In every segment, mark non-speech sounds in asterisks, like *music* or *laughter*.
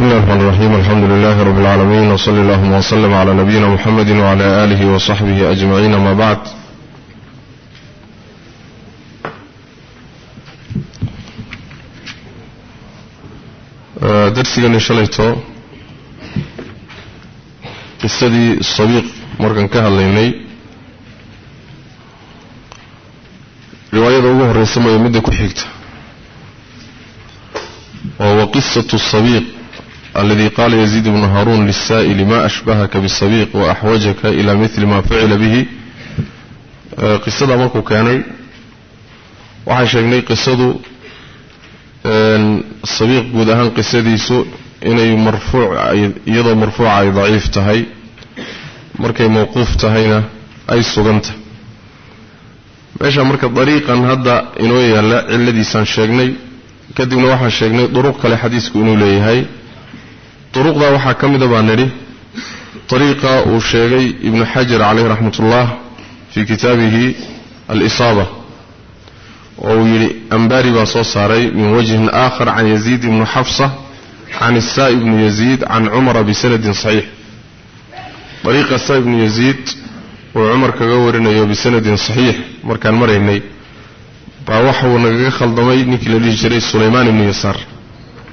بسم الله الرحمن الرحيم الحمد لله رب العالمين وصلى اللهم وسلم على نبينا محمد وعلى آله وصحبه أجمعين ما بعد darsigani shalayto qisadii sabiiq markaan ka hadlaynay riwaayada ugu horeysa mooyo midda ku xigta. Oo wa qisatu sabiiq الصبيق الذي قال يزيد بن هارون للسائل ما أشبهك بالصبيق وأحوجك إلى مثل ما فعل به قصة مركو كاني waxaan sheegnay qisadu sabiiq guud ahaan qisadiisu inay marfuuc iyadoo marfuuca ay daciif tahay markay mawquuf tahayna ay suganta meesha marka dariiqan hadda inoo yaalla cilladiisaan sheegnay kadibna waxaan sheegnay duruq kale xadiisku inuu leeyahay duruqdaa waxaa ka mida baan nidhi dariiqa uu sheegay ibnu xajar caleyh raxmatullah fii kitaabihi alisaaba oo uu yidhi ambari baa soo saaray min wajhin aakhar can yaziid ibni xafsa can isaa ibni yaziid can cumara bisanadin saxiix dariiqa saa ibnu yaziid uu cumar kaga warinayo bisanadin saxiix markaan maraynay baa waxauu nagaga khaldamay ninkii la dhihi jiray sulaymaan ibnu yasaar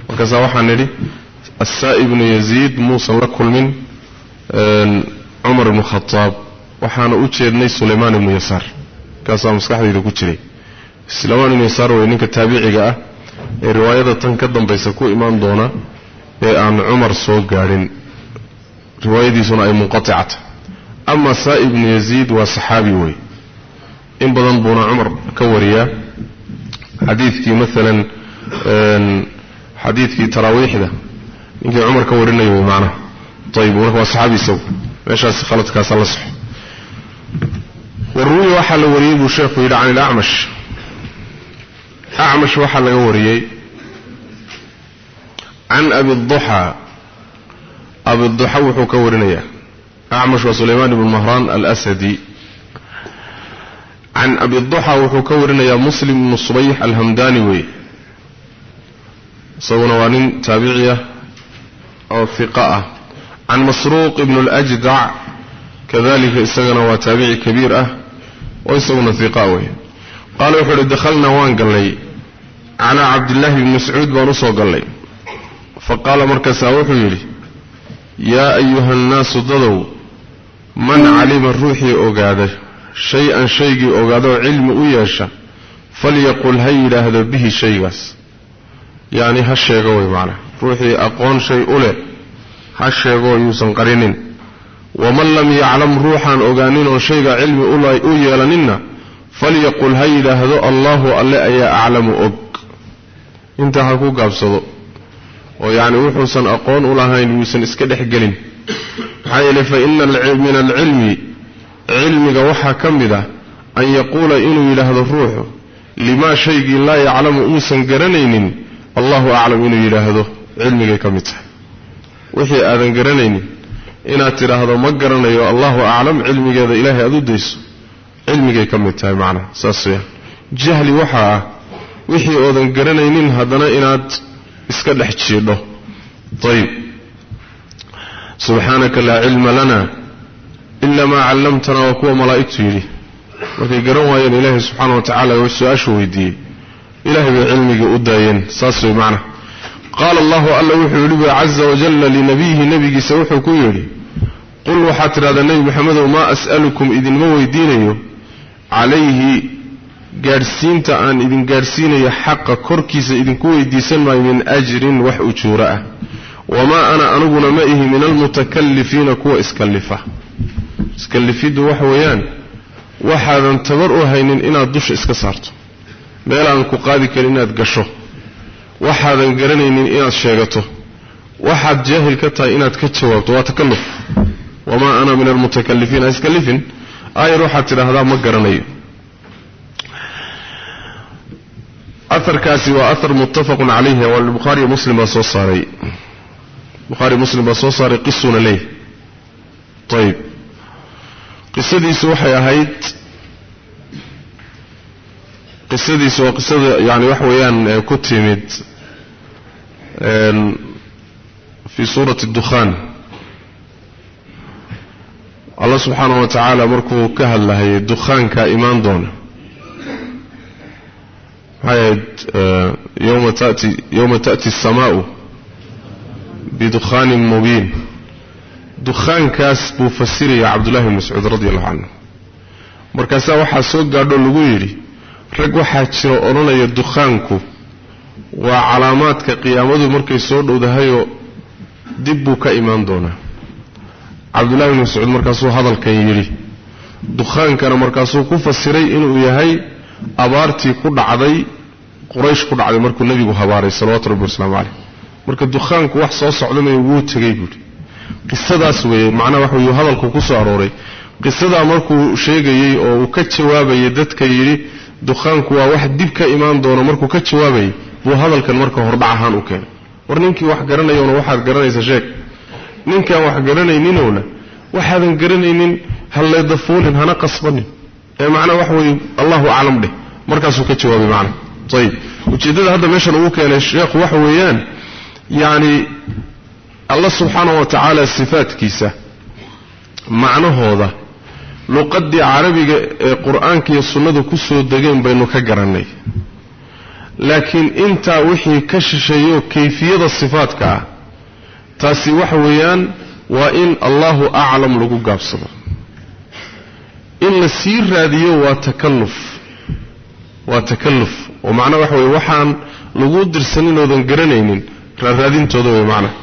markaasaa waxaan nidhi assaa ibnu yaziid muusan la kulmin cumar ibnu khadaab waxaana u jeednay sulaymaan ibnu yasaar. Markaasaa maskaxdayda ku jiray. Sulaymaan ibnu yasaar way ninka taabiciga ah ee riwaayada tan ka dambaysa ku imaan doona ee aan cumar soo gaadhin riwaayadiisuna ay munqaticata ama saa ibnu yaziid waa saxaabi wey in badan buuna cumar ka wariyaa. Xadiidkii maalan xadiidkii taraawiixda ninkii cumar ka warinaya wey macnaha ayib marka waa saxaabi isagu meeshaas khaladkaasa la soxo waruwiya waxaa la wariyey buu sheekhu yidhi can ilacmash acmash waxaa laga wariyey can abiduxaa abiduxa wuxuu ka warinayaa. Acmash waa sulaymaan ibnu mahraan alasadi. Can abiduxa wuxuu ka warinayaa muslim ibnu subayx alhamdani wey isaguna waa nin oo hiqa ah. Can masruuq ibnu اljdac kadalika isagana waa taabici kabiir ah oo isaguna hiqa wey qaala wuxuu uhi dakhalnaa waan gallay. Calaa cabdillaahi bni mascuud baan u soo gallay. Faqaala markaasaa wuxuu yidhi yaa ayuha nnaasu dadow man calima ruuxii ogaada shay-an shaygii ogaadoo cilmi u yeesha falyaqul ha yidhaahdo bihi shaygaas. Yacni ha sheego way macnaha ruuxii aqoon shay u leh ha sheegoo yuusan qarinin. Waman lam yaclam ruuxaan ogaanin oo shayga cilmi u yeelaninna falyaqul ha yidhaahdo allaahu alle ayaa aclamu og. Intaa ha ku gaabsado oo yacni wuxuusan aqoon u lahayn yuusan iska dhex gelin. Maxaa yeeley fa ina min alcilmi cilmiga waxaa ka mid ah an yaquula inuu yidhaahdo ruuxu limaa shaygii laa yaclamu uusan garanaynin allahu aclam inuu yidhaahdo cilmigay ka mid tahay. Wixii aadan garanaynin inaad tidhaahdo ma garanayo allahu aclam cilmigeeda ilaahay aad u dayso. Cilmigay ka mid tahay macnaha saas weyaan jahli waxaa ah wixii oodan garanaynin haddana inaad iska dhex jiidho. Ayib subxaanaka laa cilma lana ila maa callamtana waa kuwa malaa'igtu yidhi. Markay garan waayeen ilaahay subxaana wa tacaala su'aashu weydiiyey. Ilahay bay cilmigii u daayeen saas way macna qaala allahu alla wuxuu yidhi ba caza wajalla linabiyihi nebigiisa wuxuu ku yidhi qul waxaad tidhahdaa nebi maxamedow maa as'alukum idinma weydiinayo calayhi gaadhsiinta aan idin gaadhsiinayo xaqa korkiisa idinku weydiisan maayo min ajrin wax ujuuro ah wamaa ana aniguna ma ihi min almutakallifiina kuwa iskallifa iskallifiddu waxa weeyaan waxaadan tabar u haynin inaad dusha iska saarto meel aan ku qaadi karin inaad gasho waxaadan garanaynin inaad sheegato. Waxaad jaahil ka tahay inaad ka jawaabto. Waa takalluf. Wamaa ana min almutakallifiin ha iskallifin? Aayar waxaad tidhaahdaa ma garanayo. Aarkaasi waa aar muttafaqun calayhi waa bukhaariyo muslim baa soo saaray. Bukhaari muslim baa soo saaray qisuna leey ayib qisadiisu waxay ahayd qisadiisu waa qisada yani wax weeyaan ku timid fii suurati dukhaan allah subxaanahu wa tacaala markuu ka hadlahayay dukhaanka imaan doona. Maxay ahayd yowma tati yowma ta'ti asamaa'u bidukhaanin mubiin. Dukhaankaas buu fasiraya cabdullahi bn mascuud radi allahu canhu markaasaa waxaa soo gaadho lagu yidhi rag waxaa jira odhanaya dukhaanku waa calaamaadka qiyaamadu markay soo dhowdahayoo dib buu ka imaan doonaa. Cabdullahi bn mascuud markaasuu hadalkan yidhi dukhaankana markaasuu ku fasiray inuu yahay abaartii ku dhacday quraysh ku dhacday markuu nebigu habaaray salawatu rabbi wasalaamu caleyh marka dukhaanku wax soo socdanaya wuu tegey buuhi qisadaas weeye macnaha waxa weye hadalku ku soo arooray. Qisadaa markuu sheegayey oo uu ka jawaabayay dadka yidhi dukhaanku waa wax dib ka imaan doono markuu ka jawaabayay buu hadalkan marka hordhac ahaan u keenay. War ninkii wax garanayona waxaad garanaysa sheeg. Ninkaan wax garanayninowna waxaadan garanaynin halleedafuulin hana qasbanin. Ee macnaha waxa weeye allahu aclam dheh. Markaasuu ka jawaabay macnaha ayib ujeeddada hadda meeshan ugu keenay sheekhu waxa weeyaan yacni allah subxaanahu wa macnahooda luqaddii carabiga ee qur'aanka iyo sunnadu ku soo degeen baynu ka garannay. Laakiin intaa wixii ka shisheeyo kayfiyada sifaadka ah taasi waxa weeyaan waa in allahu aclam lagu gaabsado. In la sii raadiyo waa takalluf waa takalluf. Oo macnaha waxa weye waxaan lagu dirsaninoodan garanaynin raaraadintooda wey macnaha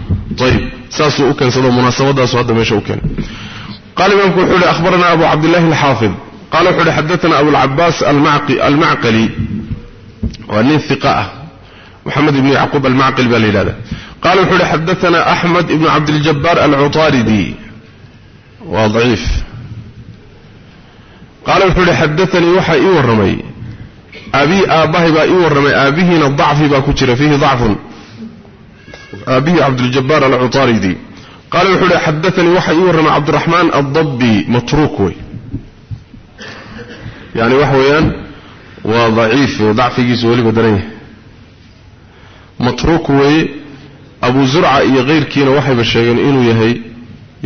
ayib saasuu u keensado munaasabadaasu hadda meesha u keenay qaala imaamku wuxuu ihi ahbarana abu cabdillahi alxaafid qala wuxuu ihi xadaana abulcabaas almacqali waa nin iqa ah. Moxamed ibnu yacquub almacqil baa la yidhahda qala wuxuu ihi xadaana axmed ibnu cabdiljabaar alcutaaridi. Waa daciif. Qaala wuxuu ihi xadaanii waxaa ii warramay. Aabii aabbahay baa ii warramay. Aabbihiina dacfi baa ku jira. Fiihi dacfun. Aabihi cabduljabaar alcutaaridi qaala wuxuu ihi xadaanii waxaa ii warramay cabdiraxmaan adabbi matruuk wey yani waxa weeyaan waa daciif dacfigiisu weliba daran yahay. Matruuk weeye abu zurca iyo keyrkiina waxayba sheegeen inuu yahay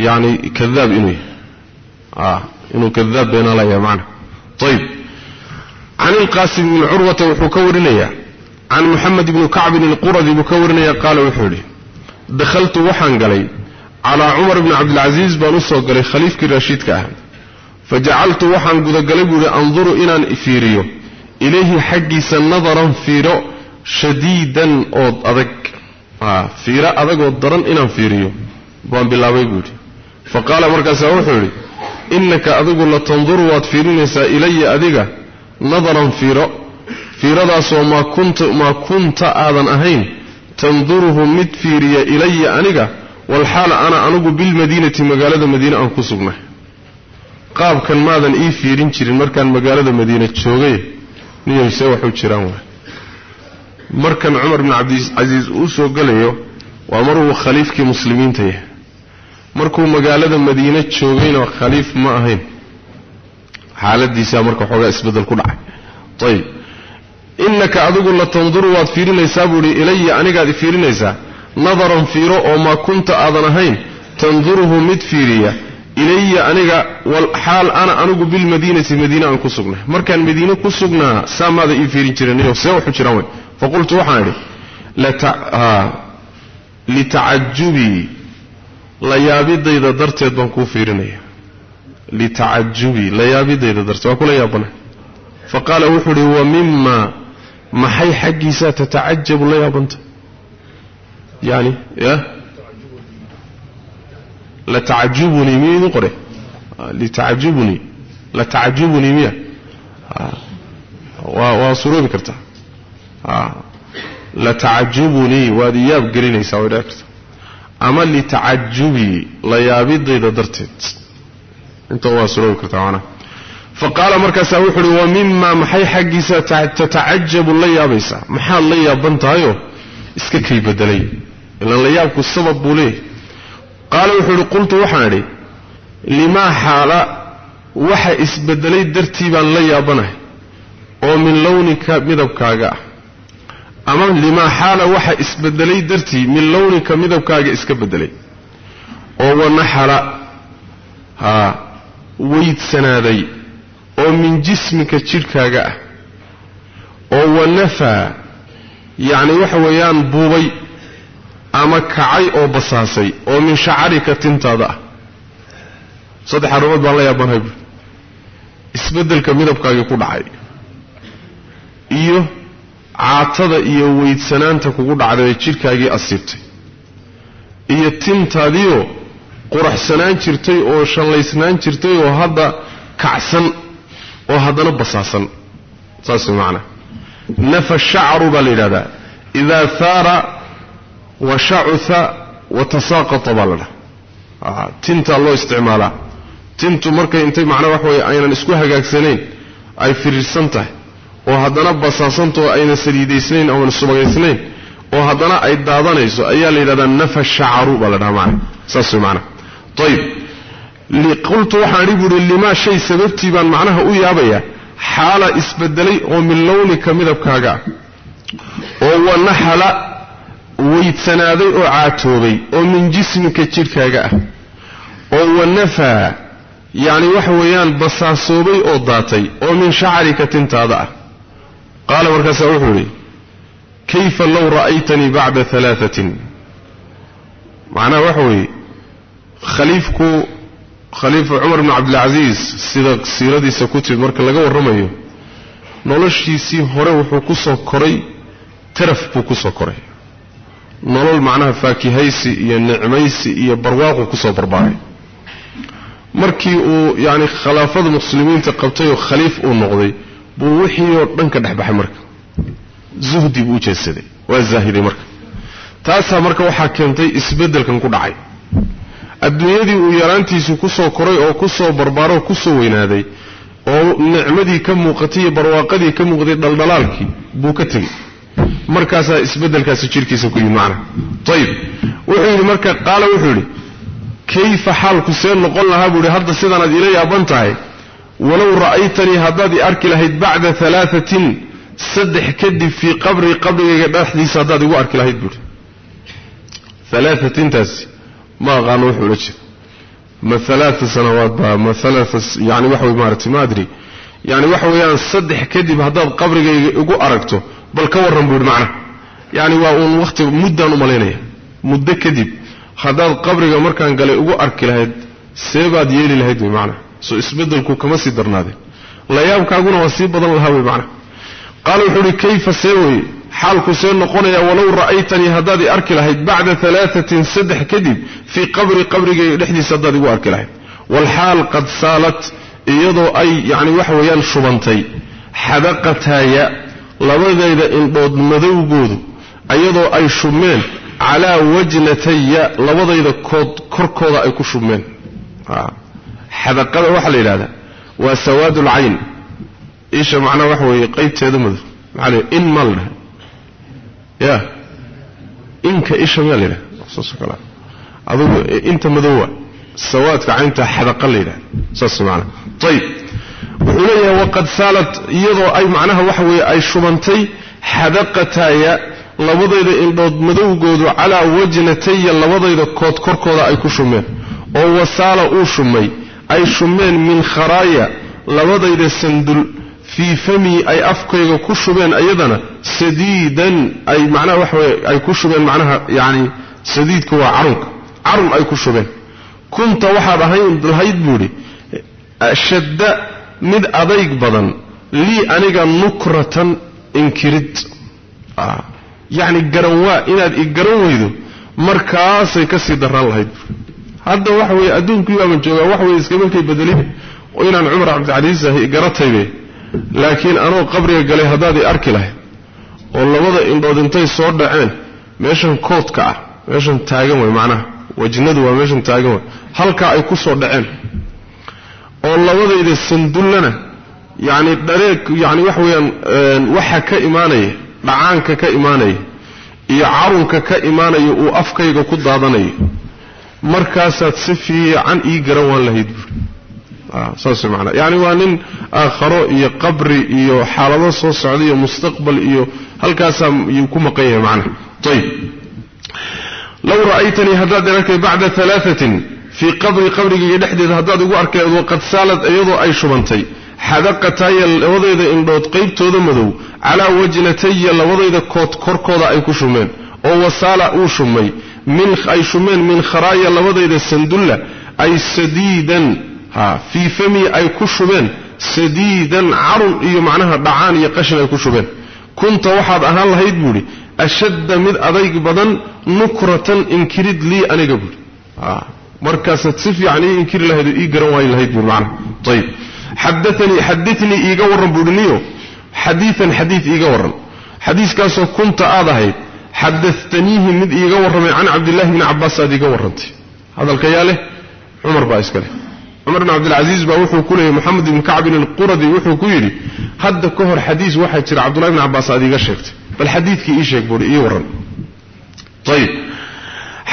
yani kadaab inuu yahay. Inuu kadaab beenaalaya macna. Ayib can ilqaasim bni curwata wuxuu ka warinayaa can muxamed bni kacbin ilquradi buu ka warinaya qaala wuxuu yidhi dakhaltu waxaan galay calaa cumar bni cabdilcasiis baan u soo galay khaliifkii raashiidka ah. Fa jacaltu waxaan gudagalay buu yidhi anduru inaan fiiriyo. Ilayhi xaggiisa nadaran fiiro shadiidan oo adag. Fiiro adagoo daran inaan fiiriyo. Baan bilaabay buu yidhi. Fa qaala markaasaa wuxuu yidhi innaka adigu la tanduru waad fiirinaysaa ilaya adiga nadaran fiiro. Fiiradaasoo maa kunta aadan ahayn tanduruhu mid fiiriya ilaya aniga walxaal ana anigu bilmadiinati magaalada madiine aan ku sugnay. Qaabkan maadan ii fiirin jirin markaan magaalada madiine joogay niyoyse waxu jiraan waay. Markan cumar bn cabdicasiis uu soo gelayo waa maruu khaliifkii muslimiinta yahay. Markuu magaalada madiine joogayna khaliif ma ahayn. Xaaladiisaa marka xoogaa isbeddel ku dhacay. Ayib innaka adigu la tanduru waad fiirinaysaa buuhi ilaya anigaad fiirinaysaa nadaran fiiro oo maa kunta aadan ahayn tanduruhu mid fiiriya ilaya aniga xaal ana anigu bilmadiinati madiine aan ku sugnay. Markaan madiine ku sugnaa saa maada ii fiirin jiraniyo see waxu jiraan wey faqultu waxaan idhi litacajubii la yaabidayda darteed baan kuu fiirinaya. Litacajubii la yaabidayda darteed waa kula yaabana fa qaala wuxuu uhi wa mima maxay xaggiisaa tatacajabu la yaabanta yani ya latacajubunii miya idin qore litacajubunii latacajubunii miya waa suroobi kartaa latacajubunii waad iyaab gelinaysaa way dhici kartaa ama litacajubii la yaabidayda darteed inta waa suroobi kartaa macnaha fa qaala markaasaa wuxu uhi wa mima maxay xaggiisa tatacajabu la yaabaysaa maxaad la yaaban tahayoo iska kay bedelay ilaan la yaabku sabab buu leeyahy qaala wuxuu idhi qultu waxaan idhi limaa xaala waxa isbedelay dartii baan la yaabanahay oo min lownika midabkaaga ah. Ama limaa xaala waxa isbedelay dartii min lownika midabkaaga iska bedelay oo wanaxala haa weydsanaaday oo min jismika jidhkaaga ah oo wanafaa yacni waxa weeyaan buubay ama kacay oo basaasay oo min shacarika tintaada ah. Saddex arrimood baan la yaabanahay buui isbeddelka midabkaagii ku dhacay iyo caatada iyo weydsanaanta kugu dhacday jidhkaagii asiibtay iyo tintaadiioo quraxsanaan jirtay oo shallaysnaan jirtay oo hadda kacsan oo haddana basaasan. Saas way macnaa. Nafa shacru baa la yidhahdaa idaa haara wa shacuha wa tasaaqata baa la dhaha. Tintaa loo isticmaalaa tintu markay intay macnaa wax weeye aynan isku hagaagsanayn ay firiirsan tahay. Oo haddana basaasanta oo aynan saliidaysnayn oan subagaysnayn. Oo haddana ay daadanayso ayaa la yidhahdaa nafa shacaru baa la dhaha macna. Saas way macnaa ayib qultu waxaan idhi buuhi limaa shay sababtii baan macnaha u yaabayaa? Xaala isbedelay oo min lownika midabkaaga. Ah oo wanaxala weydsanaaday oo caatoobay oo min jismika jidhkaaga ah. oo wanafaa yacni waxa weeyaan basaasoobay oo daatay oo min shacarika tintaada ah. qaala markaasaa wuxuu idhi kayfa low ra'aytanii bacda alaaثatin macnaha waxa weeye khaliifku khaliifa cumar bn cabdilcasiis sida siiradiisa ku timid marka laga warramayo noloshiisii hore wuxuu ku soo koray taraf buu ku soo koray nolol macnaha faakihaysi iyo nicmaysi iyo barwaaqu ku soo barbaaray. Markii uu yacni khilaafada muslimiinta qabtay oo khaliif uu noqday buu wixii oo dhan ka dhexbaxay marka. Zuhdi buu u jeedsaday waa zaahiday marka. Taasaa marka waxaa keentay isbeddelkan ku dhacay. Adduunyadii uu yaraantiisu ku soo koray oo ku soo barbaaroo ku soo weynaaday oo nicmadii ka muuqatay iyo barwaaqadii ka muuqday dhaldhalaalkii buu ka tegey markaasaa isbeddelkaasi jidhkiisa ku yimid macna. Ayib wuxuu yidhi marka qaala wuxuu yidhi kayfa xaalku see noqon lahaa? buu yidhi hadda sidaanaad ila yaaban tahay. Walow ra'aytanii haddaad i arki lahayd bacda alaaثatin saddex kadib fii qabrii qabrigayga dhexdiisa haddaad igu arki lahayd buuhi alaaثatintaasi ma aqaano wuxuu ula jeeda ma alaaa sanawaad baa ma alaa yani waxa wey maarata ma adri. Yani waxa weeyaan saddex kadib haddaad qabrigayga igu aragto bal ka warran buu yidhi macnaha yani waa uun wakhti muddaan u malaynaya. Muddo kadib haddaad qabriga markaan galay ugu arki lahayd seebaad yeeli lahayd wey macnaha soo isbeddelku kama sii darnaadeen layaabkaaguna waa sii badan lahaa wey macnaha qaala wuxuu uhi kayfa see weye xaalku see noqonaya walow ra'aytanii haddaad i arki lahayd bacda alaaثatin saddex kadib fii qabri qabrigayga dhexdiisa haddaad igu arki lahayd. Waalxaal qad saalat iyadoo ay yacni waxa weeyaan shubantay. Xadaqataaya labadayda indhood madowgoodu iyadoo ay shubmeen calaa wajnataya labadayda kood korkooda ay ku shubmeen xadaqada waxaa la yidhahdaa waa sawaad ulcayn isha macnaha waxa weeye qaybteeda madow maxaa la in maa la dhaha ya. Inka isha miyaa la kale adugu inta madowa sawaadka caynta xadaqa la yidhahda saas maana ayib wuxuu leeyahay waqad saalat iyadoo ay macnaha waxa weeye ay shubantay xadaqataaya labadayda indhood madowgoodu calaa wajnataya labadayda kood korkooda ay ku shumeen. Oo wasaala uu shumay ay shumeen min kharaaya labadayda sandul fii famii ay afkayga ku shubeen ayadana sadiidan ay macnaha waxa weye ay ku shubeen macnaha yacni sadiidka waa carunka carun ay ku shubeen. Kunta waxaad ahayn lahayd buudhi ashadda mid adayg badan lii aniga nukratan inkirid. Yacni garan waa inaad i garan weydo markaasay ka sii darraan lahayd. Hadda waxa weeye adduunkii baaban joogaa wax weye iskamarkay bedelin inaan cumar cabdicaliis ahay garataybe laakiin anoo qabriga galay haddaad i arki lahayd oo labada indhood intay soo dhaceen meeshan koodka ah meeshan taagan way macnaha wajnadu waa meeshan taagan way halkaa ay ku soo dhaceen oo labadayda sandullana yacni dhareeg yacni waxa weeyaan waxa ka imaanaya dhacaanka ka imaanaya iyo carunka ka imaanaya uu afkayga ku daadanayo markaasaad si fiican ii garan waan lahayd buuri saas maanaa yacni waa nin aakharo iyo qabri iyo xaalado soo socda iyo mustaqbal iyo halkaasaa yuu ku maqan yahay macnaha ayib low ra'aytanii haddaad arkay bacda alaaثatin fii qabri qabrigaiyo dhexdeeda haddaad igu arkay waqad saalad iyadoo ay shubantay. Xadaqataya labadayda indhood qaybtooda madow calaa wajnataya labadayda kood korkooda ay ku shumeen. Oo wasaala uu shumay. Ay shumeen min kharaaya labadayda sandulla ay sadiidan fii famii ay ku shubeen. Sadiidan carun iyo macnaha dhacaan iyo qashin ay ku shubeen. Kunta waxaad ahaan lahayd buuhi ashadda mid adayg badan nukratan inkirid lii aniga buuhi markaasaad si fiican ii inkiri lahayd oo ii garan waayi lahayd buui macnaha ayib xadaanii xadinii iiga warran buuhi niyo? Xadiian xadiid iiga warran. Xadiiskaasoo kunta aad ahayd xadataniihi mid iiga warramay can cabdillahi bni cabbaas aad iiga warrantay. Hadalka yaa leh? Cumar baa iska leh. Cumar bn cabdilcasiis baa wuxuu ku leeyay moxamed ibni kacbin alquradi wuxuu ku yidhi hadda ka hor xadiis waxaa jira cabdullahi bni cabbaas aad iiga sheegtay. Bal xadiidkii ii sheeg buuhi ii warran. Ayib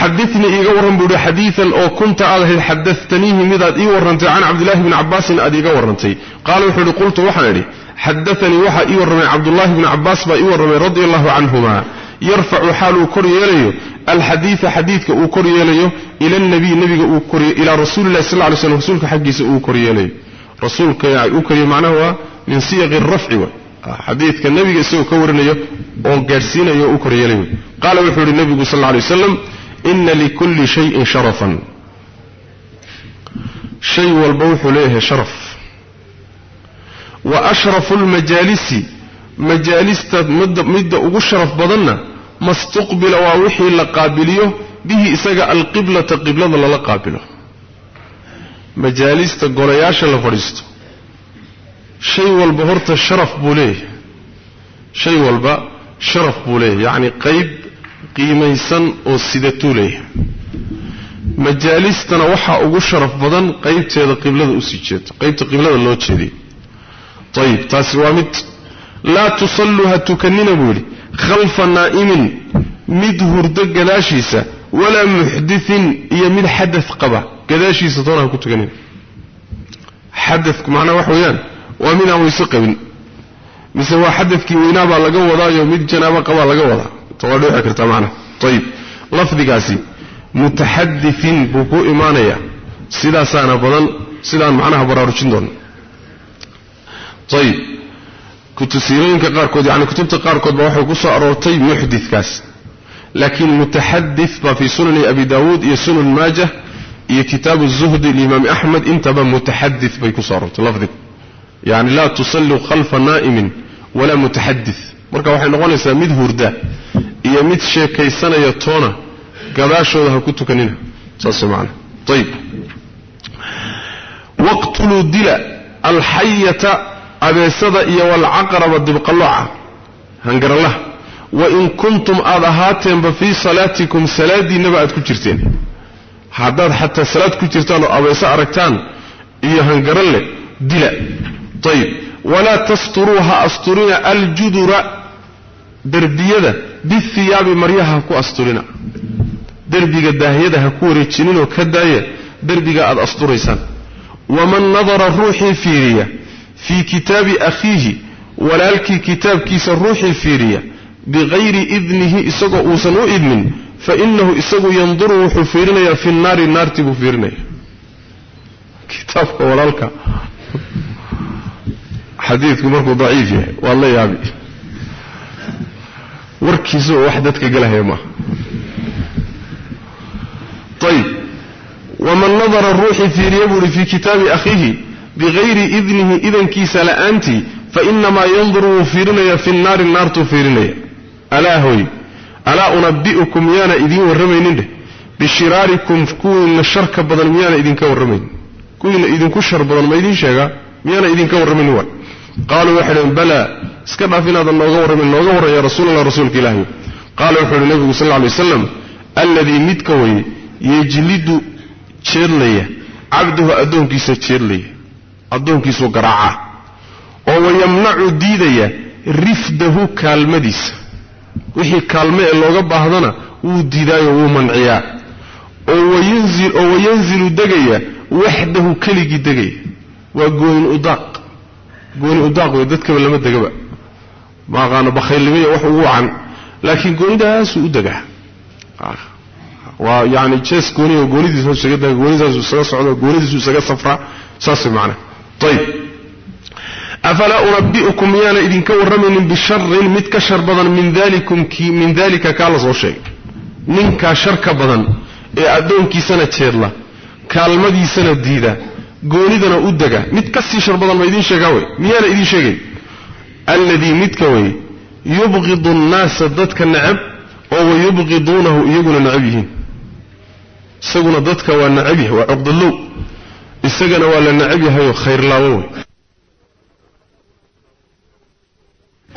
xadinii iiga warran buuhi xadiian oo kunta aad ahayd xadataniihi midaad ii warrantay can cabdillahi bni cabbaasin aad iiga warrantay. Qaala wuxuu ihi qultu waxaan idhi xadaanii waxaa ii warramay cabdullaahi bni cabbaas baa ii warramay radi allahu canhuma yarfacu xaal uu kor yeelayo alxadiida xadiidka uu kor yeelayo ila nabiy nabiga ilaa rasuulilahi sal ly slm rasuulka xaggiisa uu kor yeelayo. Rasuulka u koriye macnaha waa min siyaqi rafci way xadiidka nebiga isagoo ka warinayo oo gaadhsiinayo o u kor yeelay wey qaala wuxuu yihi nebigu sal alay waslam ina likulli shayin sharafan. Shay walba wuxuu leeyahay sharaf. Wa ashrafu lmajaalisi majaalista midda ugu sharaf badanna mastuqbila waa wixii la qaabiliyo bihi isaga alqiblata qiblada lala qaabilo. Majaalista golayaasha la fadhiisto. Shay walba horta sharaf buu leeyahay. Shay walba sharaf buu leeyahay. Yacni qayb qiimaysan oo sidatuu leeyahay majaalistana waxaa ugu sharaf badan qaybteeda qiblada u sii jeedo qaybta qiblada loo jeediy ayib taasi waa mid laa tusalluu ha tukanina buu yidhi. Khalfa naa'imin mid hurdo gadaashiisa walaa muxdithin iyo mid xadad qaba gadaashiisa toona ha ku tukanina xadadku macnaha wax weeyaan waa mid aan weyse qabin. Mise waa xadadkii weynaabaa laga wadaayo mid janaabo qabaa laga wadaa waa dhici kartaa macnaha ayib lafdigaasi mutaxadithin buu ku imaanayaa sidaasaana badan sidaan macnaha baraarujin doona ayib kutusiirooyinka qaarkood yani kutubta qaarkood baa waxay ku soo aroortay muxditkaas laakiin mutaxadit baa fii sunani abi daawuud iyo sunan maajah iyo kitaabu zuhdi limaami axmed intaba mutaxadit bay ku soo aroortay lafdigu yani laa tusalluu khalfa naa'imin marka waxay noqonaysaa mid hurda iyo mid sheekaysanaya toona gadaashooda ha ku tukanina. Saas maana ayib waqtuluu dila alxayata abeesada iyo walcaqraba dibqallooca hangaralaha. Wain kuntum aad ahaateenba fii salaatikum salaadiinnaba aad ku jirteen. Haddaad xataa salaad ku jirtaan oo abeeso aragtaan iyo hangaralle dila. Ayib walaa tasturuu ha asturina aljudura derbiyada bihiyaabi maryaha ha ku asturina. Derbiga daahyada ha ku wareejininoo ka daaya derbiga aad asturaysaan. Waman nadara ruuxii fiiriya fii kitaabi akhiihi walaalkii kitaabkiisa ruuxii fiiriya bikayri idnihi isagoo uusan u idmin fa inahu isagu yanduru wuxuu fiirinayaa fi nnaari naartii buu fiirinaya kitaabka walaalka. Xadiidku markuu daciif yahay waad la yaabi warkiisa oo wax dadka galahaya maaha ayib waman nadara ruuxii fiiriya buuhi fii kitaabi akhiihi bikayri idnihi idankiisa la'aantii fa inamaa yanduru wuu fiirinayaa fi nnaari naartuu fiirinaya. Alaa hoy alaa unabi'ukum miyaana idiin warramaynin dheh? Bishiraarikum kuwiina sharka badan miyaana idinka warramaynin kuwiina idinku shar badan ma idiin sheegaa miyaana idinka warramaynin wa qaaluu waxay dhaheen balaa iska dhaaf inaadan nooga warramin nooga warran yaa rasuulallah rasuulka ilaahi qaala wuxuu uhi nebigu sal lla alay waslam alladii midka weye yejlidu jeedlaya cabdahu addoonkiisa jeedlaya addoonkiisuu garaacaa oo wayamnacu diidaya rifdahu kaalmadiisa. Wixii kaalme ee looga baahdana wuu diidaayo wuu manciyaa. Oo wayanzilu degaya waxdahu keligii degaya. Waa goonin udaaq goonin udaaq wey dadkaba lama degaba ma aqaano bakhaylnimiya wax ugu wacan. Laakiin goonidaasuu u degaa waa yani jees gooni oo goonidiisa isaga daga goonidaasu isaga socda goonidiisu isaga safraa saas macnaha ayib afalaa unabbi'ukum miyaana idinka warramaynin bisharin mid ka shar badan min dalika kaa la soo sheegay. Ninkaa shar badan ee addoonkiisana jeedla kaalmadiisana diida goonidana u dega. Mid ka sii shar badan ma idiin sheegaa wey miyaana idiin sheegay alladii midka wey yubqidu annaasa dadka necab oo wayubqiduunahu iyaguna necab yihiin. Isaguna dadka waa necab yahay waa cuqdalow isagana waa la necab yahayoo khayrlaawo wey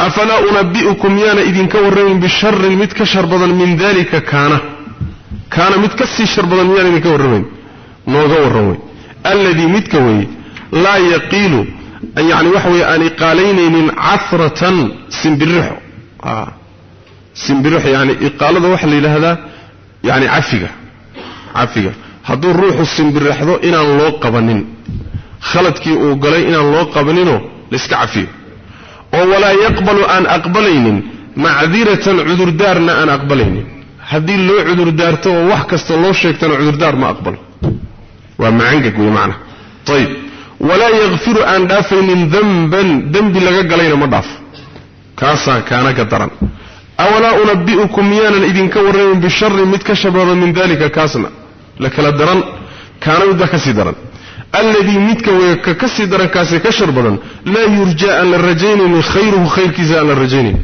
afalaa unabbi'ukum miyaana idinka warramayn bisharin mid ka shar badan min dalika kaana. Kaana mid ka sii shar badan miyaan idinka warramayn nooga warran wey alladii midka weeye laa yaqiilu yani waxa weye aan iqaalaynaynin casratan simbirixo simbirixo yani iqaalada waxaa la yidhaahdaa yani cafiga. Cafiga. Hadduu ruuxu simbirixdo inaan loo qabanin. Khaladkii uu galay inaan loo qabaninoo layska cafiyo. Oo walaa yaqbalu aan aqbalaynin macdiratan cudurdaarna aan aqbalaynin. Haddii loo cudurdaarto oo wax kasta loo sheegtana cudurdaar ma aqbalo. Waa macangag wey macna. Ayib walaa yakfiru aan dhaafaynin danban dembi laga galayna ma dhaafo kaasaa kaana ka daran. Awalaa unabbi'ukum miyaanan idinka warramin bisharin mid ka shabada min dalika kaasna la kala daran kaana midba ka sii daran. Alladii midka wey ka ka sii ka shar badan laa yurjaa aan la rajaynaynin khayruhu khayrkiisa aan la rajaynayn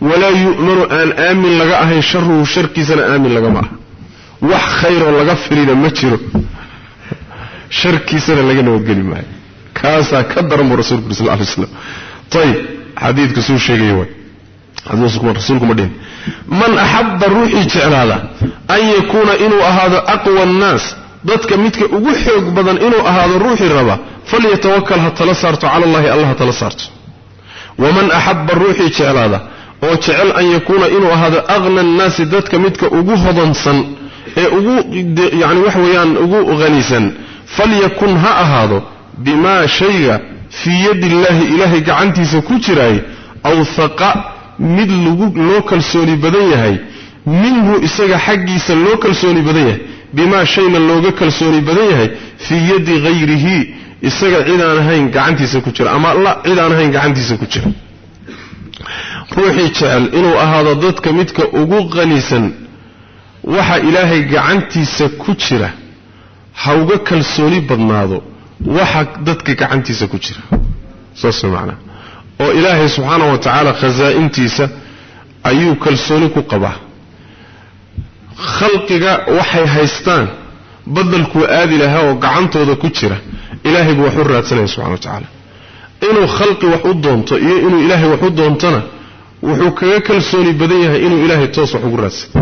walaa yu'manu aan aamin laga ahayn sharuhu sharkiisana aamin lagama aha. Wax khayroo laga filina ma jiro sharkiisana laga nabadgeli maayo. Kaasaa ka daran buu rasulku sal lay slam ayib xadiidka suu sheegaya way. Man axabba ruuxii jeclaada an yakuuna inuu ahaado aqwa annaas dadka midka ugu xoog badan inuu ahaado ruuxii raba falyatawakal ha tala saarto cala allahi alla ha tala saarto. Waman axabba ruuxii jeclaada oo jecel an yakuuna inuu ahaado aqna annaasi dadka midka ugu hodansan ee ugu yani wax weeyaan ugu hanisan falyakun ha ahaado bimaa shayga fii yadi illaahi ilaahay gacantiisa ku jiraay awhaqa mid lagu loo kalsooni badan yahay minhu isaga xaggiisa loo kalsooni badan yahay bimaa shayna looga kalsooni badan yahay fii yadi hayrihi isaga cidaan ahayn gacantiisa ku jira ama la cid ahayn gacantiisa ku jira. Ruuxii jecel inuu ahaado dadka midka ugu qanisan waxa ilaahay gacantiisa ku jira ha uga kalsooni badnaado waxa dadka gacantiisa ku jira. Saas macnaa. Oo ilaahay subxaanahu wa tacaala khasaa'intiisa ayuu kalsooni ku qabaa. Khalqiga waxay haystaan badalkuu aadi lahaa oo gacantooda ku jira. Ilaahay buu wax u raadsanaya subxana wa tacaala inuu khalqi wax u doonto iyo inuu ilaahay wax u doontona wuxuu kaga kalsooni badan yahay inuu ilaahay toos wax ugu raadsado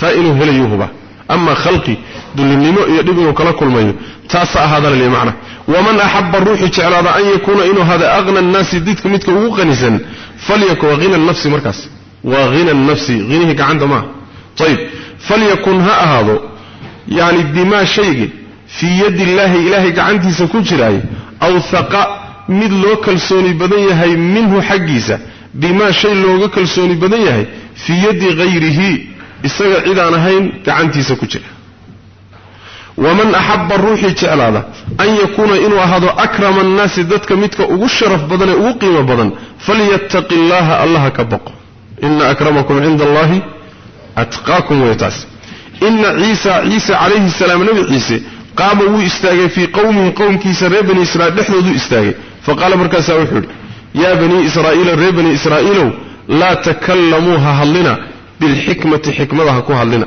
taa inuu helayu huba ama khalqi dullinimo iyo dhib inuu kala kulmayo taasa ahaadana le macna. Waman axaba ruuxii jeclaada an yakuuna inuu hada aqna annaasi didka midka ugu qanisan falyakun waa hina nafsi markaas. Waa hina nafsi hinihii gacanta maaha ayib falyakun ha ahaado yani bimaa shaygi fii yadi illaahi ilaahay gacantiisa ku jiraay awhaqa mid loo kalsooni badan yahay minhu xaggiisa bimaa shay looga kalsooni badan yahay fii yadi hayrihi isaga cid aan ahayn gacantiisa ku jira. Waman axaba ruuxii jeclaada an yakuuna inuu ahaado akrama annaasi dadka midka ugu sharaf badan ee ugu qiimo badan falyattaqi llaha allaha ka baqo ina akramakum cinda allahi atqaakum wey taas. Ina ciisa ciise calayhi salaam nebi ciise qaama wuu istaagay fii qowmihi qowmkiisa reer bani israiil dhexdooduu istaagay. Faqaala markaasaa wuxuu yidhi yaa banii israa'iila reer bani israa'iilow laa takallamuu ha hadlina bilxikmati xikmada ha ku hadlina.